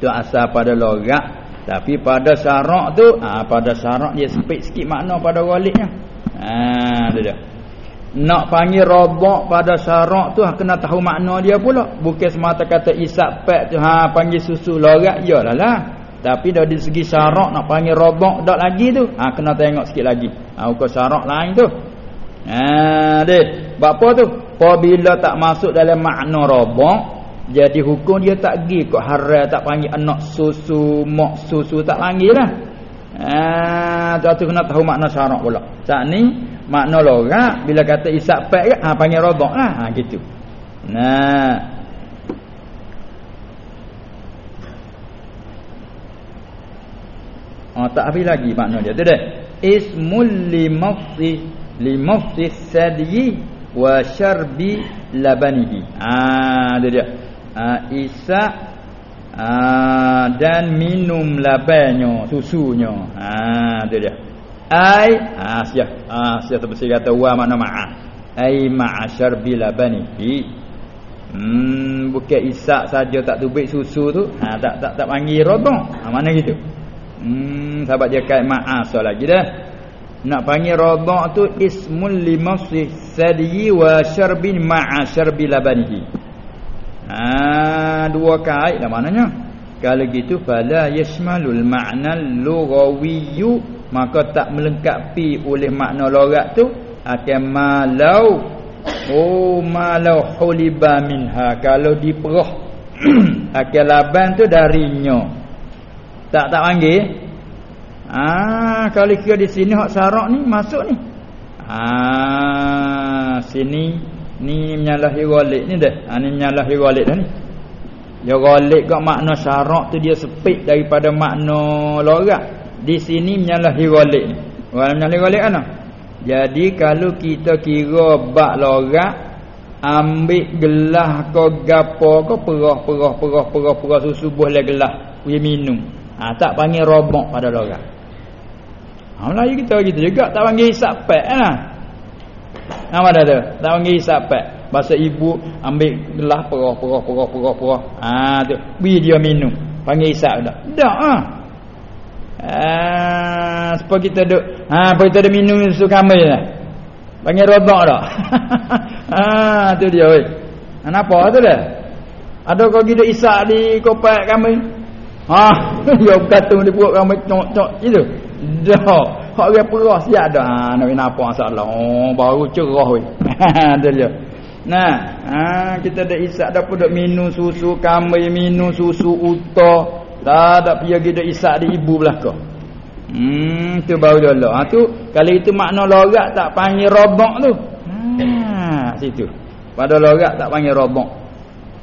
Tu asal pada logat tapi pada syarak tu ha, pada syarak dia sempit sikit makna pada waliknya. Ha tu dia. Nak panggil robok pada syarak tu ha, kena tahu makna dia pula. Bukan semata kata isap pek tu ha panggil susu logat ya lah. Tapi dari segi syarak nak panggil robok dak lagi tu. Ha kena tengok sikit lagi. Ha ukur syarak lain tu. Ha deh. Apa tu? Apabila tak masuk dalam makna robok jadi hukum dia tak pergi kok haram tak panggil anak susu mak susu tak panggil lah ha tu kena tahu makna syarak pula saat ni makna lorak bila kata isap pek ha panggil robok lah ha gitu. Nah. Oh, tak habis lagi makna dia. Tu dah. Ismul limafsi limafsi sadyi wa syarbi labanihi. Ah dia dia. Ah isa ah dan minum labannya susunya. Ah dia dia ai ah sia ah sia terbersih kata wa makna ma'a? Ai ma'a syarbi labanihi hmm bukan isa saja tak tubik susu tu ha tak tak tak panggil rodong. Ha, mana gitu? Hmm sahabat dia kait ma'a so lagi dah. Nak panggil radha' tu ismul limasi sadi wa syarbin ma'a syarbi labanihi ha dua kait lah maknanya. Kalau gitu fala yashmalul ma'na lughawiyyu maka tak melengkapi oleh makna logat tu akan malau oh malau huliba minha kalau diperah akan laban tu darinya tak tak panggil Ah, kalau kira di sini hak sarak ni masuk ni. Ah, sini ni menyalahi ghalib ni dah. Ah ni menyalahi ghalib dah ni. Ya ghalib kok makna syarak tu dia sepit daripada makna logat. Di sini menyalahi ghalib ni. Orang menyalahi ghalib kan? Jadi kalau kita kira bak logat ambil gelah ko gapo ko perah perah perah perah perah susu buah le gelah we minum. Ah tak panggil robok pada logat. Ha Melayu kita gitu juga tak panggil hisap pek lah. Nama dah tu? Tak panggil hisap pek. Bahasa ibu ambil gelas perah perah perah perah perah. Ha tu bi dia minum. Panggil hisap dah. Dak ah. Ha supaya kita duk ha supaya kita ada minum susu kami lah. Panggil robok dak. ha tu dia oi. Kenapa tu dah? Ada kau gitu isak di kopak kami? Ha, yo katung di perut kami cok-cok itu. Dah. Hak dia perah siap dah. Ha nak apa masalah. Oh baru cerah weh. Ada dia. Nah, ha kita dah isak dah pun dak minum susu kambing, minum susu uta. Tak ada pergi dak isak di ibu belah kau. Hmm tu baru dulu. Ha tu kalau itu makna logat tak panggil robok tu. Ha situ. Pada logat tak panggil robok.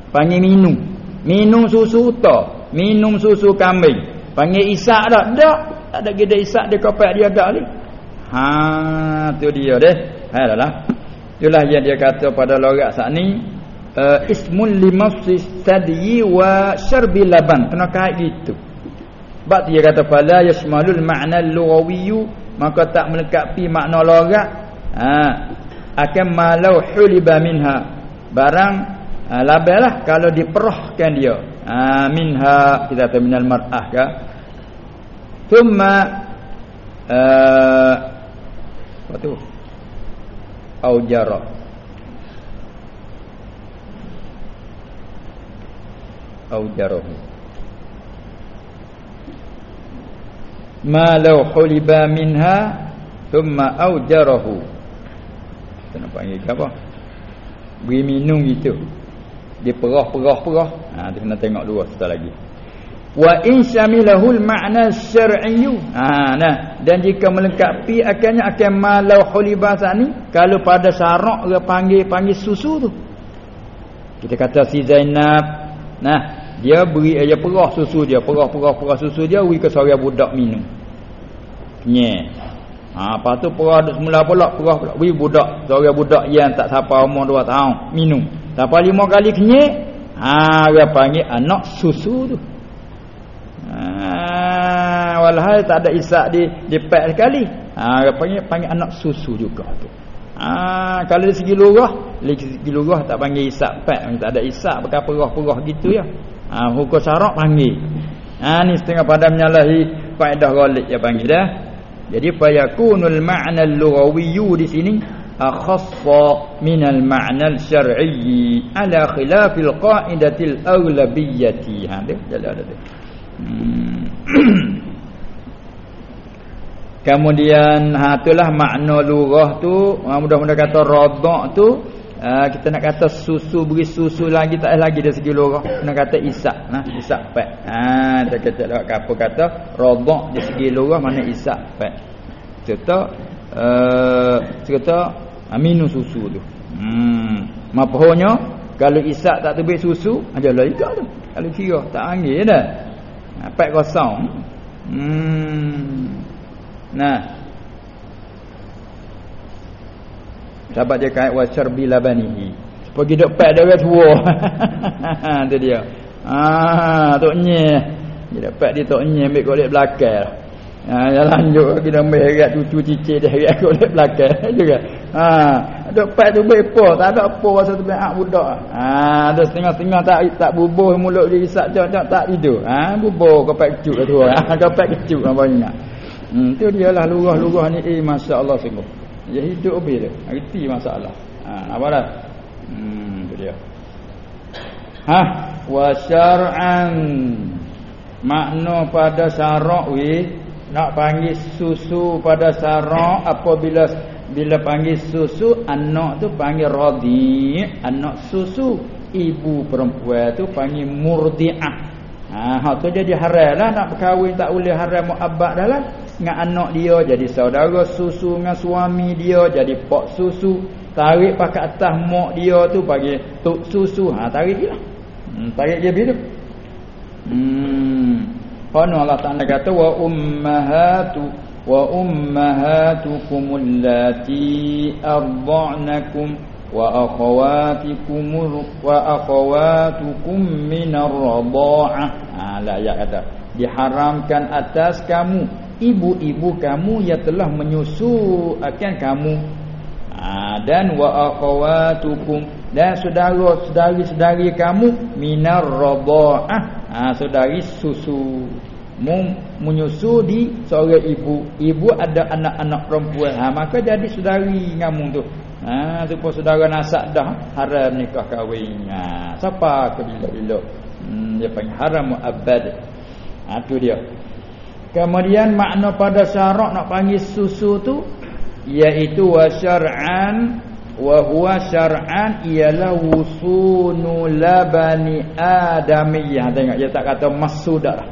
Panggil minum. Minum susu uta, minum susu kambing. Panggil isak dak? Dak. Tak ada gede isak dia kopak dia agak ni. Ha tu dia deh. Ha lah. Itulah yang dia kata pada logat saat ni uh, ismul limafsis tadyi wa syarbi laban. Kena kait gitu. Sebab dia kata fala yashmalul ma'na lughawiyyu maka tak melengkapi makna logat. Ha akan malau huliba minha barang uh, labelah kalau diperahkan dia. Ha minha kita terminal mar'ah ke ثم uh, apa tu aujara aujarahu ma law huliba minha thumma aujarahu kena panggil apa? Beri minum gitu. Dia perah perah perah. Ha tu kena tengok dua setelah lagi. Wa in syamilahul ma'na syar'iyyu. Ha nah. Dan jika melengkapi akhirnya akan malau hulibasa ni kalau pada syarak dia panggil panggil susu tu. Kita kata si Zainab nah dia beri aja perah susu dia perah perah perah susu dia beri ke seorang budak minum nye. Ha apa tu perah semula pula perah pula. Beri budak seorang budak yang tak sampai umur 2 tahun minum. Sampai lima kali kenye ha dia panggil anak susu tu. Ha walhal tak ada isak di di pek sekali. Ha dia panggil panggil anak susu juga tu. Ha, kalau dari segi lurah, dari segi lurah tak panggil isak pat, tak ada isak pakai perah-perah gitu ya. Ha, hukum syarak panggil. Ha, ni setengah pada menyalahi faedah ghalib ya panggil dah. Jadi fayakunul ma'na al-lughawiyyu di sini akhassa min al-ma'na al-syar'i ala khilafil qa'idatil awlabiyyati. Ha, dia ada. Hmm. Kemudian ha itulah makna lurah tu, ha, mudah-mudah kata radha tu ha, kita nak kata susu beri susu lagi tak lagi dari segi lurah. Nak kata isak, nah isak pat. Ha kita kata lewat apa kata radha dari segi lurah mana isak pat. Cerita uh, cerita aminu susu tu. Hmm, mapohnya kalau isak tak tebik susu, ajalah ikat tu. Kalau kira tak anggil dah. Ha, pat kosong. Hmm. Nah. Sahabat dia kait wa syarbi labanihi. Pergi pek dia tua. tu dia. Ah, tok nye. Dia dapat dia tok nye ambil golek belakang. Ha, ya lanjut kita ambil rat cucu cicit dia rat golek belakang juga. Ha, pek tu bepo, tak ada apa rasa tu beak budak. Ha, ada setengah-setengah tak tak bubuh mulut dia isap jap-jap tak tidur. Ha, bubuh kepek kecut tu. Ha, kepek kecut apa ingat. Hmm, tu dia lah lurah-lurah ni eh masya-Allah sungguh. Dia hidup lebih dia. Reti masalah. Ha, apa dah? Hmm, tu dia. Ha, wa syar'an makna pada syarak we nak panggil susu pada syarak apabila bila panggil susu anak tu panggil radhi anak susu ibu perempuan tu panggil murdiah ha tu jadi haram lah nak berkahwin tak boleh haram muabbad dah lah dengan anak dia jadi saudara susu dengan suami dia jadi pak susu. Tarik pakai atas mak dia tu bagi tok susu. Ha tarik dia lah. Hmm, tarik dia bila? Hmm. Kana Allah Taala kata wa ummahatu wa ummahatukum allati arda'nakum wa akhawatikum wa akhawatukum min ar-radha'ah. Ha la ayat kata diharamkan atas kamu ibu-ibu kamu yang telah menyusu akan kamu. Ha, dan wa akhawatukum. Dan saudara-saudari kamu minar radhaah ha, saudari susu. Menyusu di seorang ibu. Ibu ada anak-anak perempuan. Ha, maka jadi saudari kamu tu. Ha pun saudara nasab dah haram nikah kahwin. Ha siapa ke bila-bila? Hmm, dia panggil haram muabbad. Ha tu dia Kemudian makna pada syarak nak panggil susu tu iaitu wa syar'an wa huwa syar'an ialah wusunu labani adamiyah. Tengok dia tak kata masudah.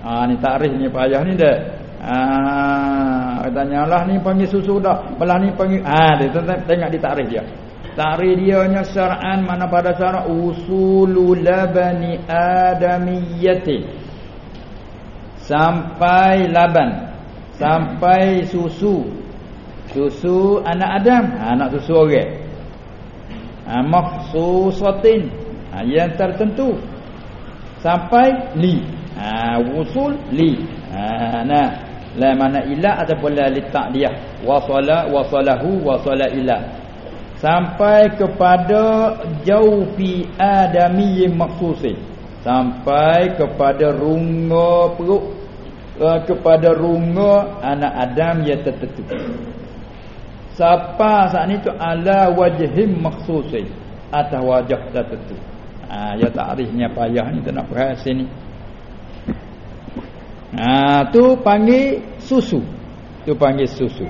Ah ha, ni takrif ni payah ni dah. Ah ha, tanyalah ni panggil susu dah. Belah ni panggil ah ha, dia tengok di takrif dia. Takrif dia nya syar'an mana pada syarak usulu labani adamiyati sampai laban. Sampai susu. Susu anak Adam. Ha, anak susu orang. Ha, makhsusatin ha, yang tertentu. Sampai li. Ha, wusul li. Ha, nah. La mana ila ataupun la li ta'diyah wasala wasalahu wasala ila. Sampai kepada jaufi adami makhsusin sampai kepada runga perut uh, kepada runga anak Adam yang tertentu. Siapa saat ni tu ala wajhim makhsusin atas wajah tertentu. Ha ya takrifnya payah ni tak nak bahas sini. Ha tu panggil susu. Tu panggil susu.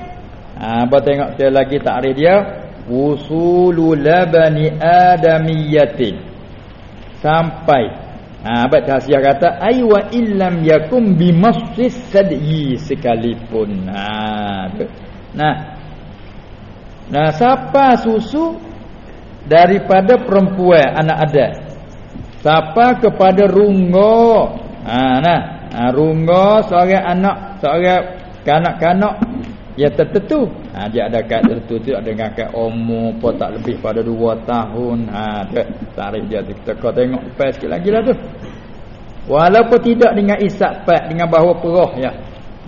Ha apa tengok sekali lagi takrif dia usulul labani adamiyatin sampai Ha abad hasiah kata ai wa illam yakum bimassis sadyi sekalipun. Ha. Nah. Nah siapa susu daripada perempuan anak ada siapa kepada rungo ha nah ha, rungo seorang anak seorang kanak-kanak ya tertentu ha dia ada kat tertentu tu ada dengan kat umur apa tak lebih pada 2 tahun ha tu tarikh dia kita kau tengok pas sikit lagi lah tu walaupun tidak dengan isak pat dengan bahawa perah ya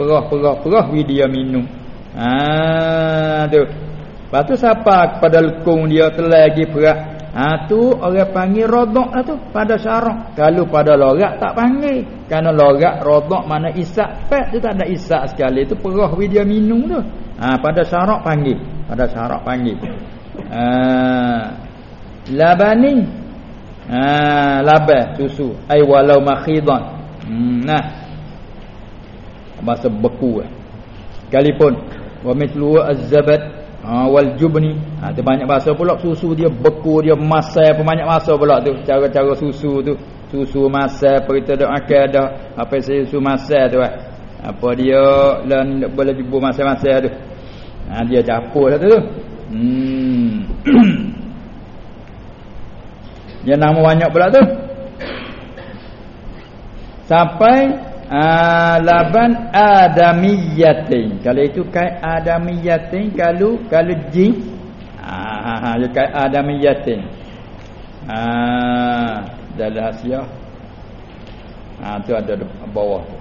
perah perah perah dia minum ha tu Lepas tu siapa kepada lekung dia telah lagi perak. Ha tu orang panggil rodak lah tu pada syarak. Kalau pada lorak tak panggil. Kerana lorak rodak mana isak pet tu tak ada isak sekali tu perah dia minum tu. Ha pada syarak panggil. Pada syarak panggil. Ha labani. Ha labah susu ai walau makhidan. Hmm, nah. Bahasa beku eh. Sekalipun wa mithlu az-zabat ha, wal jubni ha tu banyak bahasa pula susu dia beku dia masai apa banyak bahasa pula tu cara-cara susu tu susu masai apa kita dak makan dah apa susu masai tu eh. apa dia lah nak boleh jubur masai-masai tu ha dia campur satu tu. Hmm. Dia nama banyak pula tu. Sampai Ah, laban adamiyatin. Kalau itu kai adamiyatin kalau kalau jin. Ah ha kai adamiyatin. Ah dalam hasiah. Ah tu ada bawah tu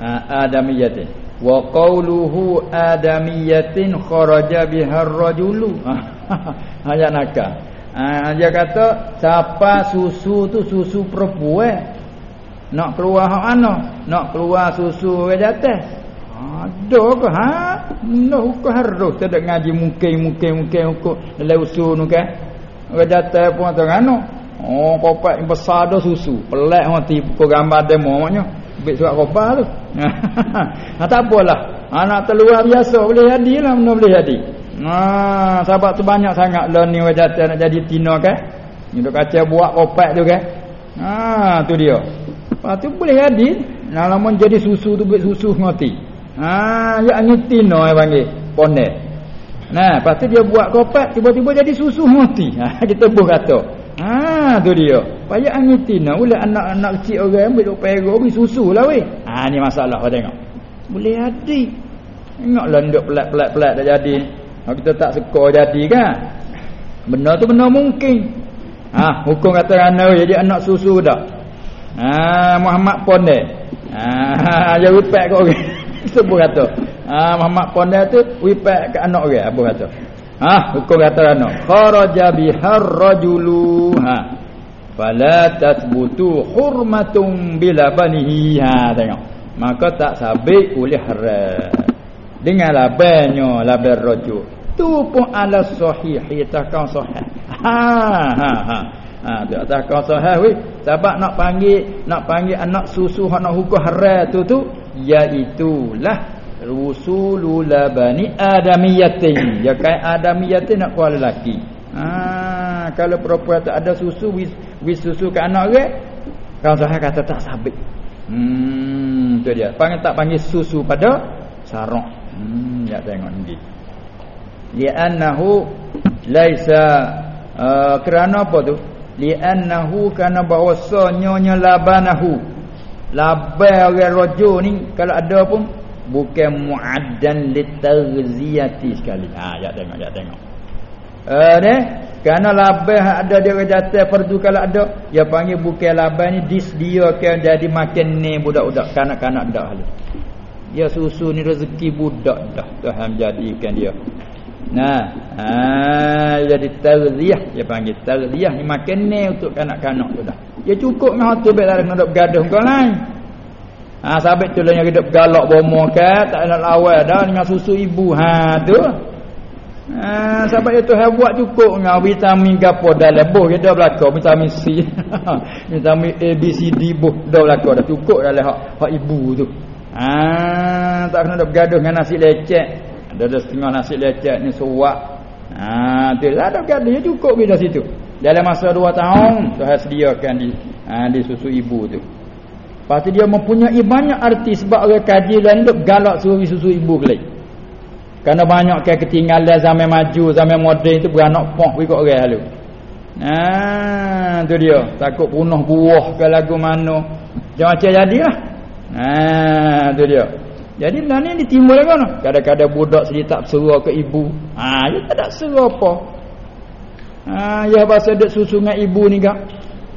adamiyatin wa qawluhu adamiyatin kharaja biha ar-rajulu ayat nakal. Ha, dia kata siapa susu tu susu perempuan nak keluar hak mana? Nak keluar susu ke atas. Ada ke ha? Nak hukum harus tidak ngaji mungkin mungkin mungkin hukum dalam usul tu kan ke atas pun tak ngano oh kopak besar dah susu. Pelik mati pukul gambar demo maknanya Ambil surat khabar tu. ha, tak apalah. Anak terluar biasa boleh jadi lah benda boleh jadi. Ha, sahabat tu banyak sangat learning wajah nak jadi tina kan. Ni duk kaca buat kopak tu kan. Ha, tu dia. Lepas tu boleh jadi. Nah, lama jadi susu tu buat susu ngoti. Ha, ya ni tina yang panggil. Ponde. Nah, lepas tu dia buat kopak tiba-tiba jadi susu ngoti. Ha, kita buh kata. Ha tu dia. Payah angitina ula anak-anak kecil orang ambil duk pera bagi susu lah weh. Ha ni masalah kau tengok. Boleh jadi. Tengoklah nduk pelat-pelat-pelat dah jadi. Kalau kita tak suka jadi kan. Benda tu benda mungkin. Ha hukum kata ana jadi anak susu dah. Ha Muhammad Ponde. Ha dia wipek kau orang. Sebut kata. Ha Muhammad Ponde tu wipek ke anak orang apa kata. Ha hukum kata ana kharaja bihar rajulu. Ha. Fala tasbutu hurmatun bila banihi. Ha tengok. Maka tak sabit oleh haram dengan labannya laban rajul tu pun ala sahih. Takkan sahih. Ha ha ha. Ha tak takkan sahih we sebab nak panggil nak panggil anak susu nak hukum haram tu tu iaitu lah rusulu labani adamiyatin. Ya kai adamiyatin nak kuala lelaki. Ha kalau perempuan tak ada susu wis, wis susu ke anak ke saya kata tak sabit. Hmm tu dia. Panggil tak panggil susu pada sarong. Hmm ya tengok ni li'annahu laisa uh, kerana apa tu? Li'annahu kerana bahawasanya labanahu laban orang rojo ni kalau ada pun bukan muaddan litaghziyati sekali. Ha ya tengok ya tengok. Eh ne kerana labah ada dia jatuh fardu kalau ada dia panggil bukan labah ni disediakan jadi makan ni budak-budak kanak-kanak dak hal dia susu ni rezeki budak dah Tuhan jadikan dia. Nah ha jadi taghziyah dia panggil taghziyah ni makan ni untuk kanak-kanak tu dah. Dia cukup dengan tu baik nak bergaduh kau lain Ha sabit tu yang hidup galak bomo ke tak nak lawan dah dengan susu ibu. Ha tu. Ha sabit itu hai buat cukup dengan vitamin gapo dalam boh kita belaka vitamin C. vitamin A B C D boh dah belaka dah cukup dalam hak hak ibu tu. Ha tak kena nak bergaduh dengan nasi lecek. Ada ada setengah nasi lecek ni suak. Ha tu lah ada gaduh dia cukup bila situ. Dalam masa dua tahun Tuhan sediakan di ha, di susu ibu tu. Lepas tu dia mempunyai banyak arti sebab orang kaji lain duk galak suruh susu ibu kelai. Karena banyak ke ketinggalan zaman maju, zaman moden itu beranak poh ikut orang lalu. Nah, tu dia. Takut punah buah ke lagu mana. Jangan macam jadilah. Nah, tu dia. Jadi benda ni ditimbul kan? Kadang-kadang budak sendiri tak berserah ke ibu. Ha, dia tak ada serah apa. Ha, ya bahasa dek susu dengan ibu ni kan.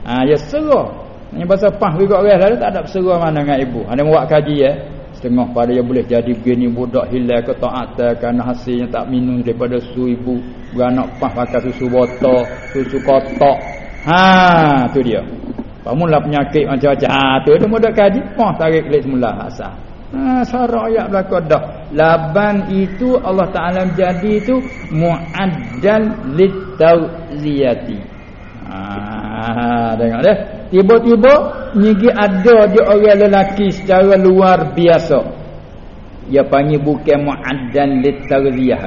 Ha, ya serah. Ini bahasa pah juga orang lalu tak ada berserah mana dengan ibu. Ada buat kaji ya. Setengah pada yang boleh jadi begini budak hilang ke taat kerana hasilnya tak minum daripada susu ibu. Beranak pah pakai susu botol, susu kotak. Ha, tu dia. Pamulah penyakit macam-macam. Ha, tu dia mudah kaji. Pah tarik klik semula asal. Ha, sarah ayat belakang dah. Laban itu Allah Ta'ala jadi itu mu'addal litawziyati. Ha, tengok dia. Tiba-tiba nyigi ada dia orang lelaki secara luar biasa. Dia panggil bukan mu'addal litawziyah.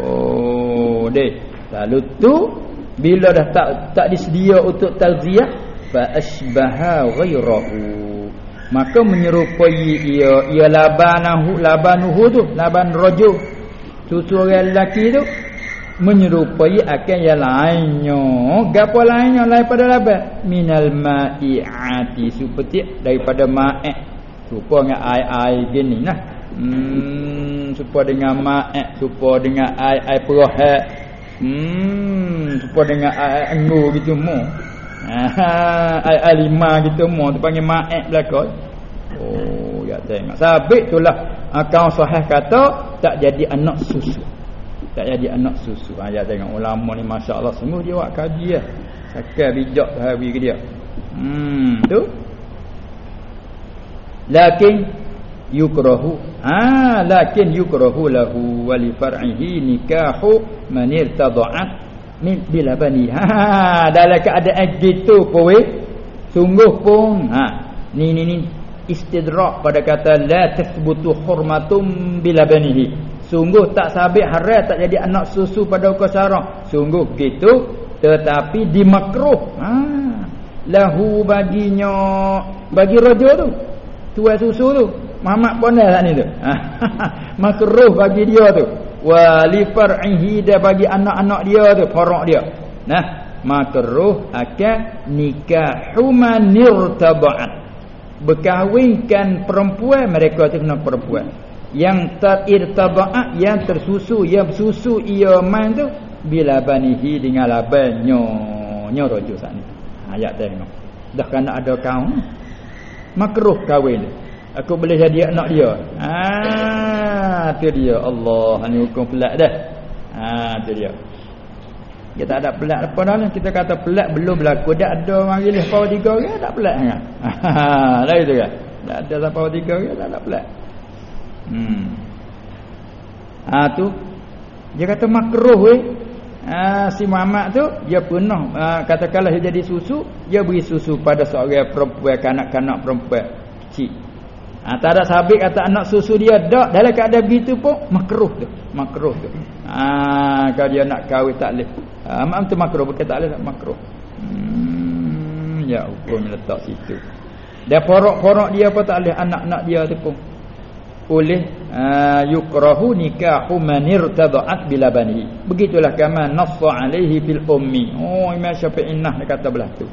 Oh, deh. Lalu tu bila dah tak tak disedia untuk tawziyah fa asbaha ghairahu maka menyerupai ia ia labanahu labanuhu tu laban rojo susu orang lelaki tu menyerupai akan yang lainnya. Gapo lainnya? Lain pada laban minal ma'iati. Seperti daripada ma'e. Rupa dengan air-air gini nah. Hmm serupa dengan ma'e. Serupa dengan air-air perahat hmm serupa dengan air anggur gitu mu. Ayat lima gitu mu. Tu panggil ma'ek belakang. Oh, ya tengok. Sabit itulah akau sahih kata tak jadi anak susu. Tak jadi anak susu. Ha ya tengok ulama ni masya-Allah semua dia buat kaji ya. Sakal bijak hari ke dia. Hmm, tu. Lakin yukrahu ah lakin yukrahu lahu wa li far'ihi nikahu man irtada'at ni bila bani ha dalam keadaan gitu pun sungguh pun ha ni ni ni istidrak pada kata la tathbutu hurmatum bila banihi sungguh tak sabit haram tak jadi anak susu pada ukar sarah sungguh gitu tetapi dimakruh. Ha. Lahu baginya bagi raja tu tuai susu tu Muhammad pun dah ni tu. Ha, makruh bagi dia tu. Wa li far'ihi dia bagi anak-anak dia tu farak dia. Nah makruh akan nikahu manirtaba'at. Berkahwinkan perempuan mereka tu kena perempuan yang tarirtaba'at yang tersusu yang susu ia man tu bila banihi dengan labannya nyo rojo sana ayat tengok. Dah kena ada kaum makruh kahwin tu aku boleh jadi anak dia. Ah tu dia. Allah ni hukum pelak dah. Ah tu dia. Kita tak ada pelak apa dah kita kata pelak belum berlaku. Dak ada orang gilih power tiga orang tak pelak kan ha dah itu kan. Tak ada siapa power tiga orang tak ada pelak hmm ah tu dia kata makruh weh Ah, si Muhammad tu dia pernah ah, katakanlah dia jadi susu dia beri susu pada seorang perempuan kanak-kanak perempuan kecil Ha, tak ada sabit kata anak susu dia dak dalam keadaan begitu pun makruh tu. Makruh tu. Ha, kalau dia nak kahwin tak boleh. Ha, mak tu makruh bukan tak boleh tak makruh. Hmm, ya hukum letak situ. Dia porok-porok dia apa tak boleh anak-anak dia tu pun. Boleh uh, yukrahu nikahu man irtada'at bila bani. Begitulah kama nassa alaihi fil ummi. Oh Imam Syafi'i nah dia kata belah tu.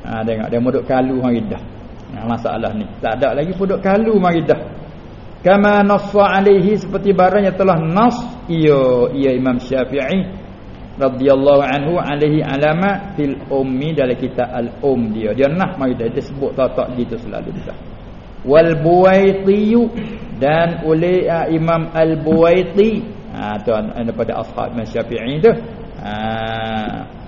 Ha, tengok dia muduk kalu hari dah. Nah, masalah ni. Tak ada lagi pun duk kalu mari dah. Kama nassa alaihi seperti barang yang telah nas ia ia Imam Syafi'i radhiyallahu anhu alaihi alama fil ummi dalam kitab al um dia. Dia nah mari dia sebut tak-tak gitu selalu dah. Wal Buaiti dan oleh uh, Imam Al Buaiti ha tu daripada ashab Syafi'i tu. Ha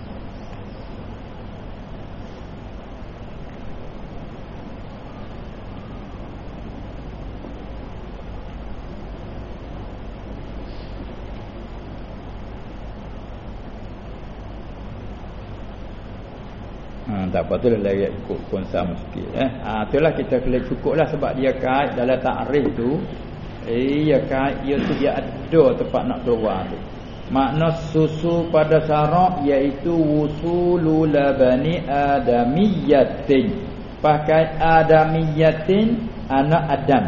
tak apa tu lah lagi ikut pun sama sikit eh. Ha itulah kita kena cukuplah sebab dia kait dalam takrif tu. Eh ya kait ia tu dia ada tempat nak keluar tu. makna susu pada syarak iaitu wusulul labani adamiyatin. Pakai adamiyatin anak adam.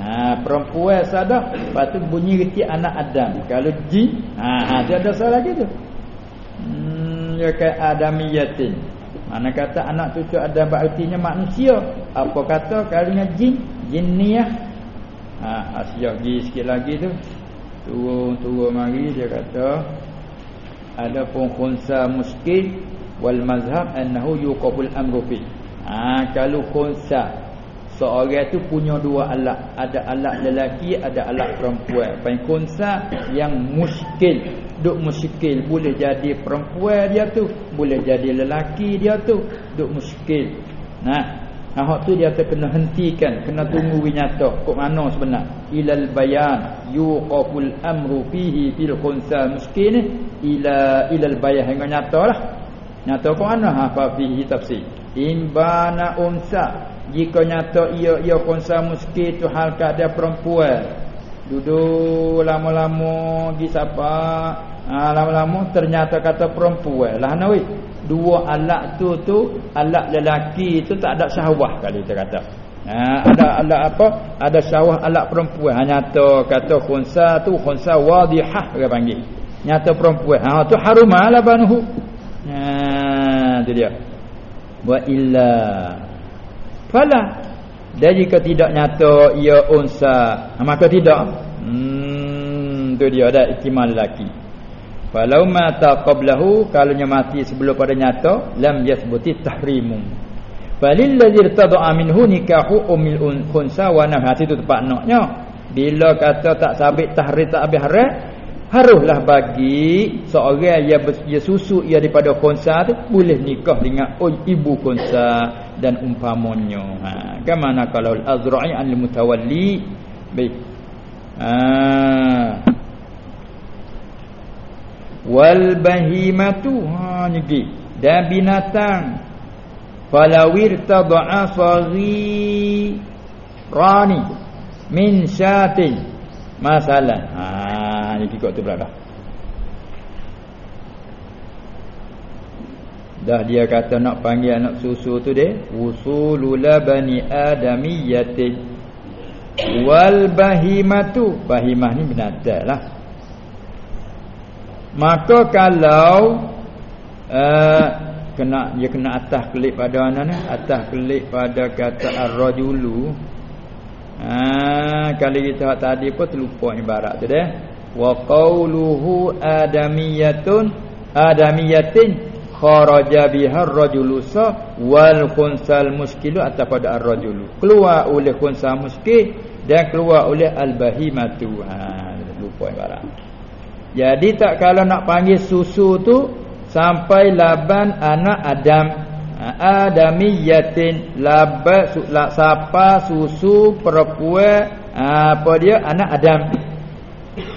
Ha perempuan sadah lepas tu bunyi reti anak adam. Kalau jin ha ada ada salah gitu hmm ya kai adamiyatin mana kata anak cucu ada berartinya manusia apa kata kalau jin jinniah Ha, asyik pergi sikit lagi tu. Turun-turun mari dia kata ada pun khunsa muskil wal mazhab annahu yuqabul amru fi. Ha, kalau khunsa seorang tu punya dua alat, ada alat lelaki, ada alat perempuan. Pai khunsa yang muskil, duk muskil boleh jadi perempuan dia tu, boleh jadi lelaki dia tu, duk muskil. Nah, Nah, tu dia kena hentikan, kena tunggu nyata. Kok mana sebenar? Ilal bayan yuqaful amru fihi fil khunsa miskin ila ilal bayan hingga nyatalah. Nyata kok mana ha fa fihi tafsir. Imbana unsa jika nyata ia ia khunsa miskin tu hal keadaan perempuan. Duduk lama-lama gi siapa? Ha, lama-lama ternyata kata perempuan. Lah nawi dua alat tu tu alat lelaki tu tak ada syahwah kali kita kata. Ha, ada alat apa? Ada syahwah alat perempuan. Ha, nyata kata khunsa tu khunsa wadihah dia panggil. Nyata perempuan. Ha tu harumah lah banuhu ha tu dia. Wa illa. Fala. Dan jika tidak nyata ia unsa. Ha, maka tidak. Hmm tu dia ada iktimal lelaki Falau mata qablahu kalaunya mati sebelum pada nyata lam yasbuti tahrimu. Falil ladzi irtada'a minhu nikahu ummil khunsa wa nafati itu tepat naknya. Bila kata tak sabit tahrim tak habis haram haruslah bagi seorang yang dia susu ia daripada khunsa tu boleh nikah dengan oh, ibu khunsa dan umpamanya. Ha, kan mana kalau al-azra'i al-mutawalli baik. Ha, wal bahimatu ha nyegi. Dan binatang. Falawir tabaa sari rani min syatin. Masalah. Ha nyegi kok tu berapa dah dia kata nak panggil anak susu tu dia usulul bani adamiyatin wal bahimatu. Bahimah ni binatang lah Maka kalau uh, kena dia kena atas kelip pada mana ni? Atas kelip pada kata ar-rajulu. Ha kali kita tadi pun terlupa ibarat tu dah. Wa qawluhu adamiyatun adamiyatin kharaja biha ar-rajulu wal khunsal muskilu atas pada ar-rajulu. Keluar oleh khunsal muskil dan keluar oleh al-bahimatu. Ha lupa ibarat. Jadi tak kalau nak panggil susu tu sampai laban anak Adam. Ha, Adamiyatin laban sapa susu perempuan apa dia anak Adam.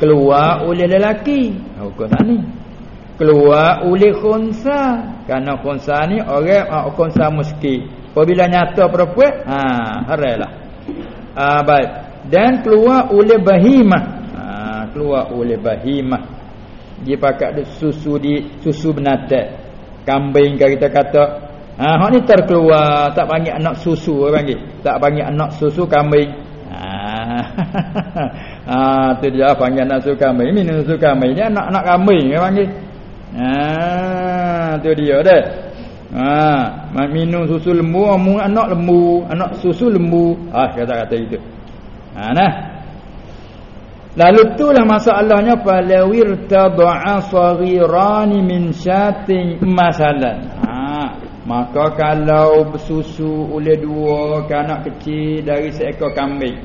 Keluar oleh lelaki. Hukum tak ni. Keluar oleh khunsa. Karena khunsa ni orang uh, khunsa muski. Apabila nyata perempuan, ha harailah. Ah baik. Dan keluar oleh bahimah keluar oleh bahimah. Dia pakai susu di susu benatak kambing kalau kita kata ha hak ni terkeluar tak panggil anak susu panggil. Tak panggil anak susu kambing. Ha. Ha tu dia panggil anak susu kambing. Minum susu kambing ni anak-anak kambing orang panggil. Ha tu dia dah. Ha minum susu lembu anak lembu anak susu lembu. Ah kata-kata itu. Ha nah Lalu itulah masalahnya falawir tad'a saghirani min syatin masalan. Ha, maka kalau bersusu oleh dua kanak kecil dari seekor kambing.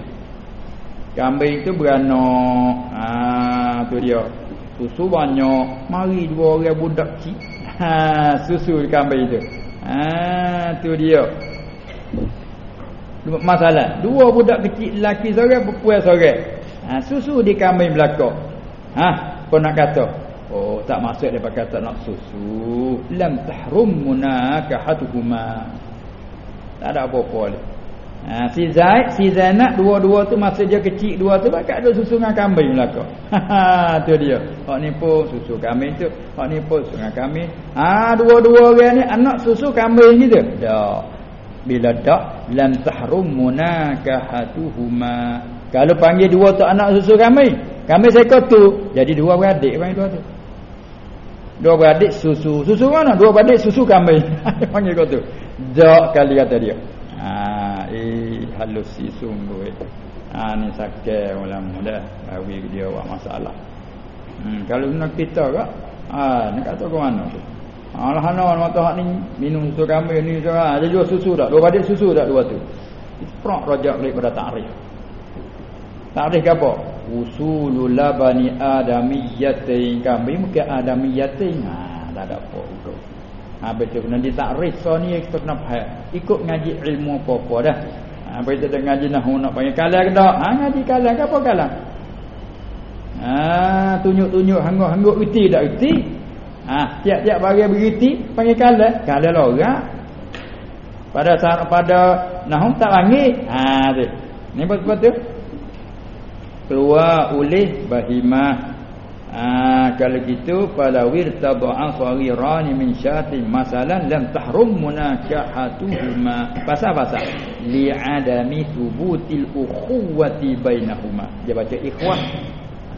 Kambing itu beranak. Ha, tu dia. Susu banyak, mari dua orang budak kecil. Ha, susu kambing itu. Ha, tu dia. Masalah, dua budak kecil lelaki seorang, perempuan seorang ha, susu di kambing belakang ha kau nak kata oh tak masuk dia pakai tak nak susu lam tahrum munakahatuhuma tak ada apa-apa lagi Ha, si Zaid, si Zainab dua-dua tu masa dia kecil dua tu bakal ada susu dengan kambing belaka. Ha tu dia. Hak ni pun susu kambing tu, hak ni pun susu dengan kambing. Ha dua-dua orang ni anak susu kambing gitu. Dak. Bila dak lam tahrum munakahatuhuma. Kalau panggil dua tu anak susu kambing, kambing seekor tu jadi dua beradik panggil dua tu. Dua beradik susu. Susu mana? Dua beradik susu kambing. panggil kau tu. Dak kali kata dia. Ha, eh halusi sungguh. Eh. Ha ni sakit ulama dah. Bagi dia buat masalah. Hmm, kalau nak kita ke? Ha, nak kata ke mana tu? Allah ha, hana mata hak ni minum susu kambing ni. Ha, dia jual susu tak? Dua badik susu tak dua tu? Prak rajak daripada takrif. Takrif ke apa? Usulul labani adamiyatin kambing mungkin adamiyatin. Ha, tak ada apa. Ha betul kena ditakrif so ni kita kena faham. Ikut ngaji ilmu apa-apa dah. Ha betul dah ngaji nahwu nak panggil kalam ke tak? Ha ngaji kalam ke apa kalam? Ha tunjuk-tunjuk hangguk-hangguk reti tak reti? Ha tiap-tiap bagi beriti panggil kalam. Kalam lah orang. Pada pada nahwu tak panggil. Ha tu. Ni betul-betul. Keluar oleh bahimah. Ah kalau gitu pada wirtaba'a saghirani min syatin masalan lam tahrum munakahatuhuma pasal pasal li adami thubutil ukhuwati bainahuma. Dia baca ikhwah.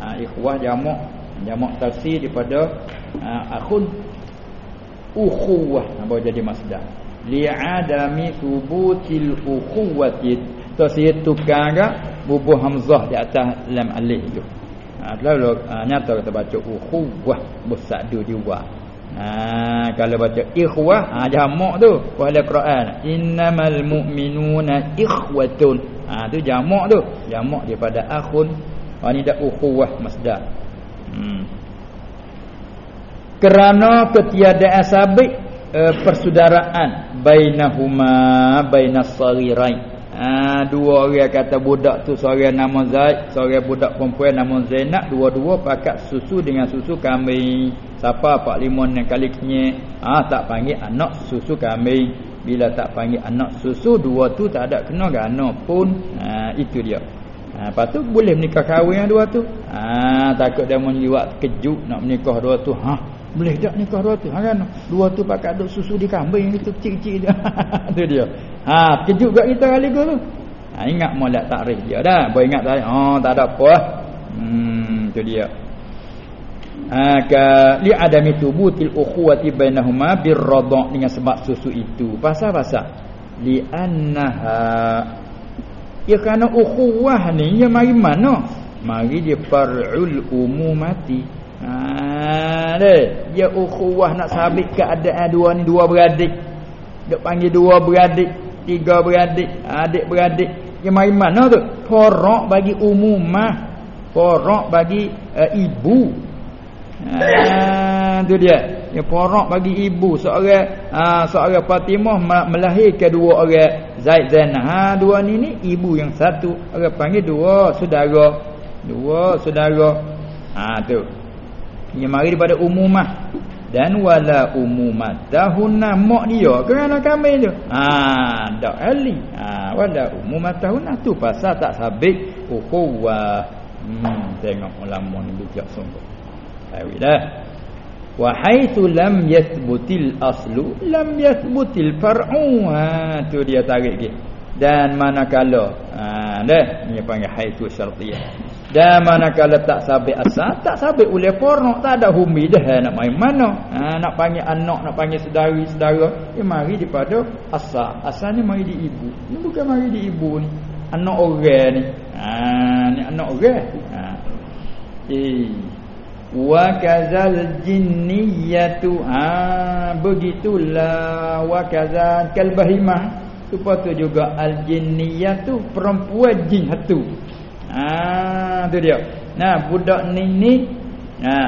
Ah ikhwah jamak. Jamak tafsir daripada ah, akhun. Ukhuwah. Apa jadi masdar. Li adami thubutil ukhuwati tafsir tukang bubuh hamzah di atas lam alif tu Ha kalau ha, nyata kita baca ukhuwah bersatu jiwa. Ha kalau baca ikhwah ha jamak tu pada Quran innamal mu'minuna ikhwatun. Ha tu jamak tu. Jamak daripada akhun. Ha ni dak ukhuwah masdar. Hmm. Kerana ketiadaan sabit uh, persaudaraan bainahuma bainas saghirain Ha, dua orang kata budak tu seorang nama Zaid, seorang budak perempuan nama Zainab, dua-dua pakat susu dengan susu kambing. Siapa pak limon yang kali kenyek, ha, tak panggil anak susu kambing. Bila tak panggil anak susu, dua tu tak ada kena gana pun. Ha, itu dia. Ha, lepas tu boleh menikah kahwin yang dua tu. Ha, takut dia menjiwat kejut nak menikah dua tu. Ha, boleh tak nikah dua tu? Ha, kan? Dua tu pakai duk susu di kambing itu kecil-kecil dia. tu dia. Ha, kejut gak kita kali tu. Ha, ingat molek takrif dia dah. Boleh ingat tadi. Oh, tak ada apa. Hmm, tu dia. Ha, ka li adami tubutil ukhuwati bainahuma birradha dengan sebab susu itu. Pasal-pasal li annaha ya kerana ukhuwah ni ya mari mana? Mari dia far'ul umumati. Ha deh, ya ukhuwah nak sabit keadaan dua ni dua beradik. Dok panggil dua beradik, tiga beradik, adik beradik. Yang mai mana tu? Porak bagi umumah. Porak bagi uh, ibu. Ha tu dia. Ya porak bagi ibu seorang uh, seorang Fatimah melahirkan dua orang Zaid Zainab. Ha dua ni ni ibu yang satu. Orang panggil dua saudara. Dua saudara. Ha tu yang mari daripada umumah. Dan wala umumat tahunna mak dia kerana kami tu. Ha dak ali ha wala umumat tahunna tu pasal tak sabit ukhuwah. Hmm tengok ulama ni bijak sungguh. Tahu dah wa haitsu lam yathbutil aslu lam yathbutil far'u. Ha tu dia tarik dia dan manakala ha dah. Ni panggil haitsu syartiyah dan manakala tak sabit asal, tak sabit oleh porno, tak ada humi dah nak main mana. Ha, nak panggil anak, nak panggil sedari, sedara, dia mari daripada asal. Asal ni mari di ibu. Ni bukan mari di ibu ni. Anak orang ni. Ha, ni anak orang. Ha. Eh. Wa kazal jinniyatu ha begitulah wa kazal kalbahimah tu juga al jinniyatu perempuan jin hatu Ha tu dia. Nah budak ni ni ha,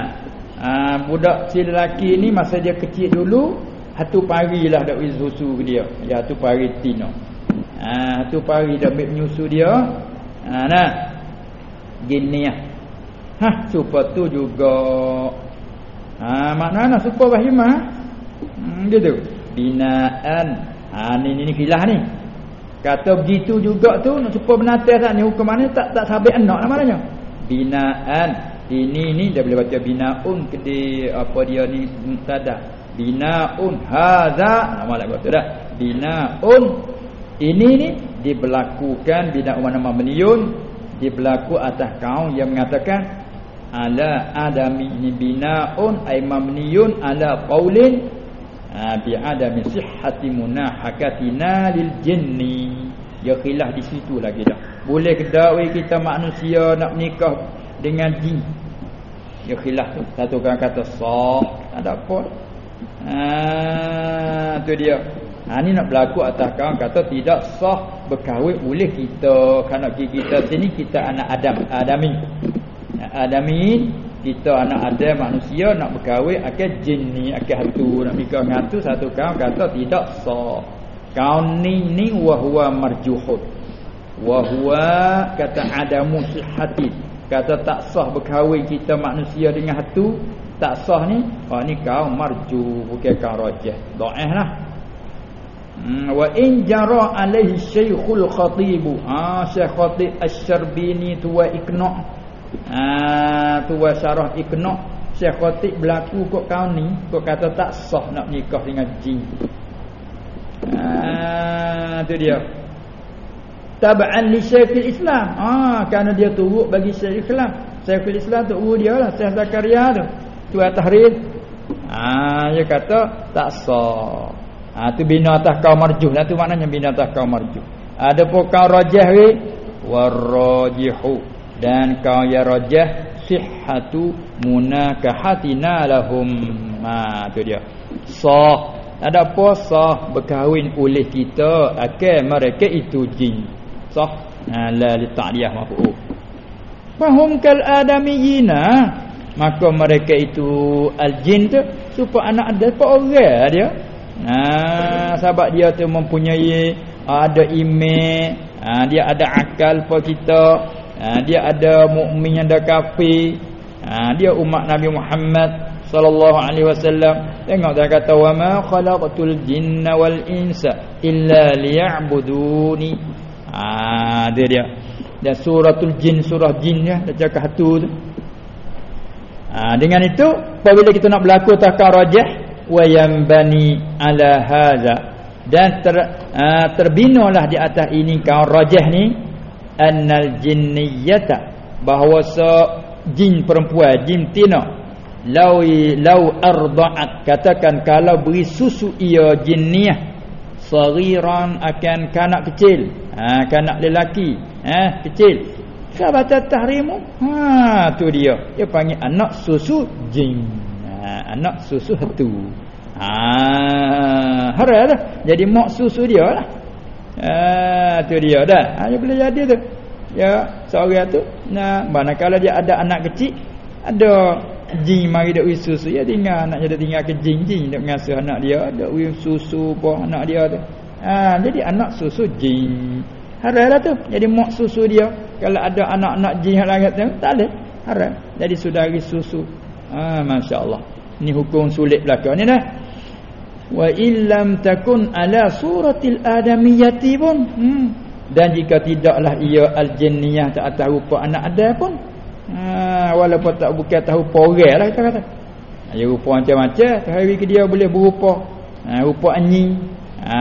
ha budak si lelaki ni masa dia kecil dulu hatu pari lah dak susu ke dia. Ya hatu pari tino. Ha hatu pari dak ambil menyusu dia. Ha nah. Gini ya. Ha supa tu juga. Ha mana nak supa bahimah? Hmm gitu. Binaan. Ha ni ni, ni filah ni. Kata begitu juga tu nak supaya benatas tak ni hukum mana tak tak sabit anak lah maknanya. Binaan ini ni dia boleh baca binaun ke di apa dia ni mubtada. Binaun hadza nama lagu tu dah. Binaun ini ni diberlakukan binaun mana mabniun diberlaku atas kaum yang mengatakan ala adami ni binaun ay mabniun ala qaulin ha, bi adami sihhati munahakatina lil jinni. Ya khilaf di situ lagi dah. Boleh ke dak kita manusia nak nikah dengan jin? Ya khilaf tu. Satu orang kata sah. Ada apa. Ha tu dia. Ha ni nak berlaku atas kawan kata tidak sah berkahwin oleh kita. Kerana kita sini kita anak Adam. Adami. Adamin kita anak ada manusia nak berkahwin akan jin ni akan hantu. Nak nikah dengan hantu satu kaum kata tidak sah. Kaum ni ni wa huwa marjuhud wa huwa kata adamu sihhati. Kata tak sah berkahwin kita manusia dengan hantu. Tak sah ni? Oh ni kaum marju bukan kaum rajih dhaif lah hmm, wa in jara alaihi syekhul khatib ah syekh khatib asy-syarbini tu wa ikna' Ah tu wasyarah ikna Syekh Khatib berlaku kok kau ni kok kata tak sah nak nikah dengan jin. Ah tu dia. Tab'an li Syekhul Islam. Ah kerana dia turut bagi Syekh Islam. Syekhul Islam tu urus dia lah Syekh Zakaria tu. Tu tahrir. Ah dia kata tak sah. Ah tu bina atas kaum marjuh lah tu maknanya bina atas kaum marjuh. Ada pun kaum rajih we warajihu dan kau ya rajah sihhatu munakahatina lahum ma tu dia. Sah. Ada apa sah? Berkahwin oleh kita. Akan mereka itu jin. Sah. Ha, la li ta'liyah mafu fahum kal adamiyina. Maka mereka itu al jin tu supaya anak ada apa orang dia. Nah sebab dia tu mempunyai ada ha, dia ada akal apa kita ha, dia ada mukmin yang ada kafir. Ha, dia umat Nabi Muhammad sallallahu alaihi wasallam. Tengok dia kata wa ma khalaqtul jinna wal insa illa liya'buduni. Ah dia dia. Dan suratul jin surah jin ya dia cakap tu ha, dengan itu apabila kita nak berlaku takarajah wa yambani ala hadza dan ter, uh, terbinalah di atas ini kau rajah ni annal jinniyata bahawa se jin perempuan jin tina. Lau lau arda'at katakan kalau beri susu ia jinniyah saghiran akan kanak kecil. Ha kanak lelaki ha kecil. Sabata tahrimu ha tu dia. Dia panggil anak susu jin. Ha, anak susu hatu. Ha haram lah. Jadi mak susu dia lah Ah tu dia dah. Ha dia boleh jadi tu. Ya, seorang tu nah manakala dia ada anak kecil, ada jin mari dak susu ya tinggal anak dia tinggal ke jin-jin dak ngasuh anak dia, dak wi susu apa anak dia tu. Ha jadi anak susu jin. Haram lah tu. Jadi mak susu dia. Kalau ada anak-anak jin lain tu, tak boleh. Haram. Jadi saudari susu. Ha masya-Allah. Ni hukum sulit belaka ni dah wa illam takun ala suratil adamiyati pun hmm. dan jika tidaklah ia al-jinniyah tak tahu rupa anak ada pun ha, walaupun tak bukan tahu orang lah kita kata. Ya rupa macam-macam hari ke dia boleh berupa ha, rupa anjing ha,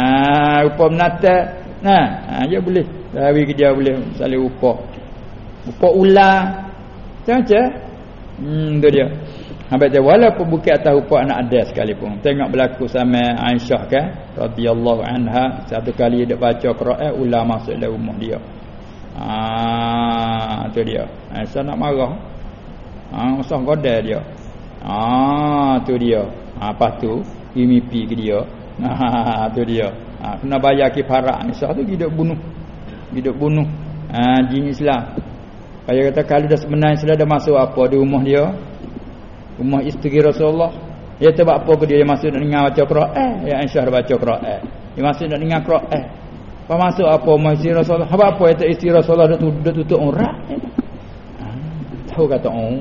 rupa menata nah ha, dia boleh. Hari ke dia boleh saling rupa rupa ular macam-macam. Hmm, tu dia Sampai dia walaupun bukan atas rupa anak ada sekalipun. Tengok berlaku sama Aisyah kan radhiyallahu anha satu kali dia baca Quran ular masuk dalam rumah dia. Ah tu dia. Aisyah nak marah. Ah usah godal dia. Ah tu dia. Ah apa tu? Mimpi ke dia. Ah tu dia. Ah kena bayar kifarat Aisyah tu hidup bunuh. Hidup bunuh. Ah jin Islam. Kaya kata kalau dah sebenarnya sudah ada masuk apa di rumah dia, rumah isteri Rasulullah. Dia sebab apa ke dia? Masuk nak dengar baca Quran. Ya Aisyah baca Quran dia masuk nak dengar Quran apa masuk apa? Rumah isteri Rasulullah. Apa apa? Itu isteri Rasulullah dah tutup, dah tutup orang ha, tahu kata oh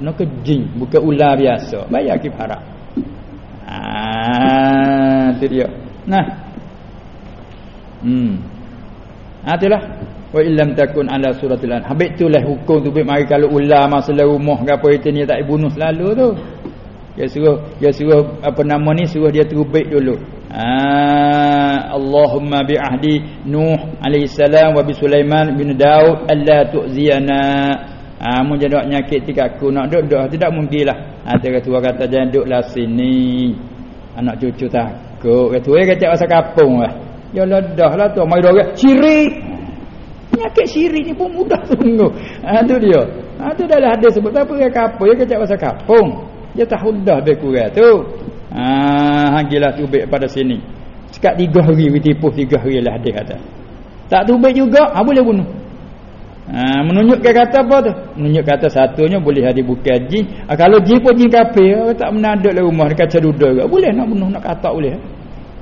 nak ke jin? Bukan ular biasa. Bayar kifarah ah itu dia. Nah. Hmm. Ha itulah wa illam takun ala suratil an habis itulah hukum tu mari kalau ular masalah rumah ke apa itu ni tak dibunuh selalu tu. Dia suruh dia suruh apa nama ni suruh dia terubik dulu. Ah Allahumma bi ahdi Nuh alaihi salam wa bi Sulaiman bin Daud alla tu'ziyana. Ah mun jadi nyakit tiga aku. Nak duduk duduk. Tidak mungkinlah ah dia kata kata jangan duduklah sini. Anak cucu takut. Kata eh kata pasal kampung lah. Ya lah dah lah tu. Mai dorang syirik nyakit syirik ni pun mudah sungguh ah tu dia ah tu dah ada sebut apa ke kampung ya kata pasal kampung dia tahu dah lebih kurang tu Ah, hangilah tubik pada sini. Sekat tiga hari tipu tiga hari lah dia kata. Tak tubik juga, ah boleh bunuh. Ah, menunjukkan kata apa tu? Menunjuk kata satunya boleh ada bukan jin. Ah, kalau jin pun jin kafir, tak menaduk lah rumah dekat ceruda juga. Boleh nak bunuh nak kata boleh.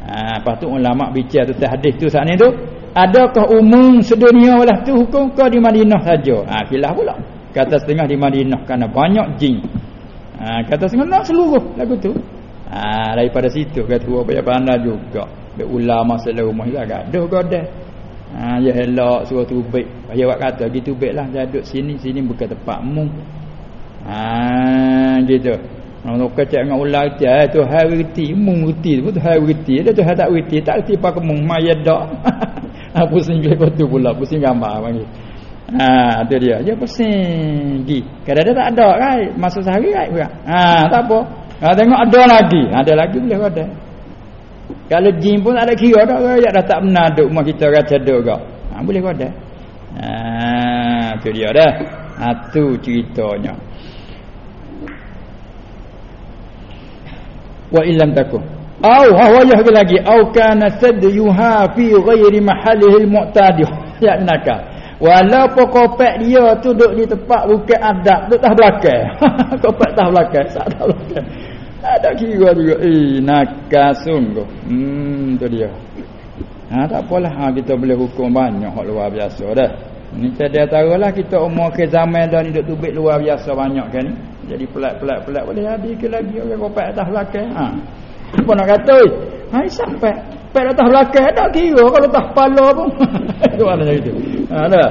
Ah, lepas tu ulama bicara tu hadis tu saat ni tu, adakah umum sedunia lah tu hukum kau di Madinah saja? Ah, kilah pula. Kata setengah di Madinah kerana banyak jin. Ah, kata setengah seluruh lagu tu. Ha, daripada situ kata tua payah pandai juga. Ulama masalah rumah juga gaduh godah. Ha ya elok suruh tubik. Payah buat kata gitu baiklah duduk sini sini bukan tempatmu. Ha gitu. Nak kecek dengan ular itu, eh, tu hari reti, mung reti tu, tu hari reti. Dia tu tak reti, tak reti pakai mung, maya dak. ha, pusing klik tu pula, pusing gambar panggil. Ha, tu dia. Dia pusing. Gi. Kadang-kadang tak ada kan, masa sehari kan. Ha, tak apa. Ha, tengok ada lagi. Ada lagi boleh ada. Kalau jin pun ada kira dah. Ya dah tak benar duk rumah kita kata duk ke. Ha, boleh ada. Ha, tu dia dah. Ha, tu ceritanya. Wa illam takun. Au hawayah lagi. Au kana sadyuha fi ghairi mahalihi al-mu'tadih. Ya nakal. Walaupun kopek dia tu duduk di tempat bukan adab, duduk tah belakang. kopek tah belakang, sak tah belakang. Ada kira juga. Eh, nakal sungguh. Hmm, tu dia. Ha, tak apalah. Ha, kita boleh hukum banyak hak luar biasa dah. Ni saya taruhlah kita umur ke zaman dah ni duduk tubik luar biasa banyak kan. Jadi pelat-pelat-pelat boleh habis ke lagi orang kopek atas belakang. Ha. Apa nak kata? Ha, sampai. Pek atas belakang tak kira kalau tak kepala pun. Itu maknanya itu. Ha, dah.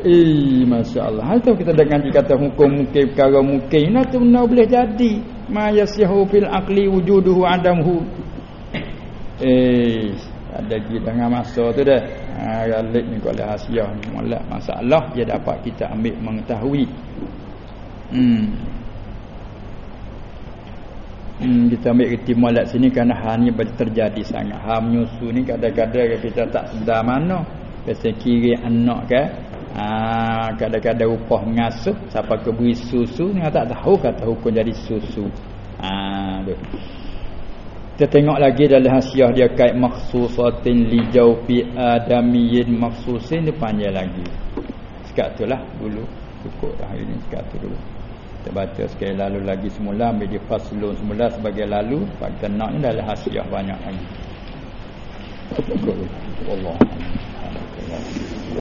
Eh, Masya Allah. Itu kita dengan kata hukum mungkin perkara mungkin. Nah, tu boleh jadi ma yasihu fil aqli wujuduhu adamhu eh ada di dengan masa tu dah ha galik ni kalau hasiah ni molek masalah dia dapat kita ambil mengetahui hmm Hmm, kita ambil reti molek sini kerana hal ni terjadi sangat. Hal menyusu ni kadang-kadang kita tak sedar mana. Biasa kiri anak ke. Ah, kadang-kadang upah mengasuh siapa ke beri susu ni tak tahu kata hukum jadi susu. Ah, tu. Kita tengok lagi dalam hasiah dia kait makhsusatin li jawfi adamiyyin makhsusin dia panjang lagi. Sekat tu lah dulu. Cukup dah hari ni sekat tu dulu. Kita baca sekali lalu lagi semula ambil di faslun semula sebagai lalu. Kita nak ni dalam hasiah banyak lagi. Allah. Allah.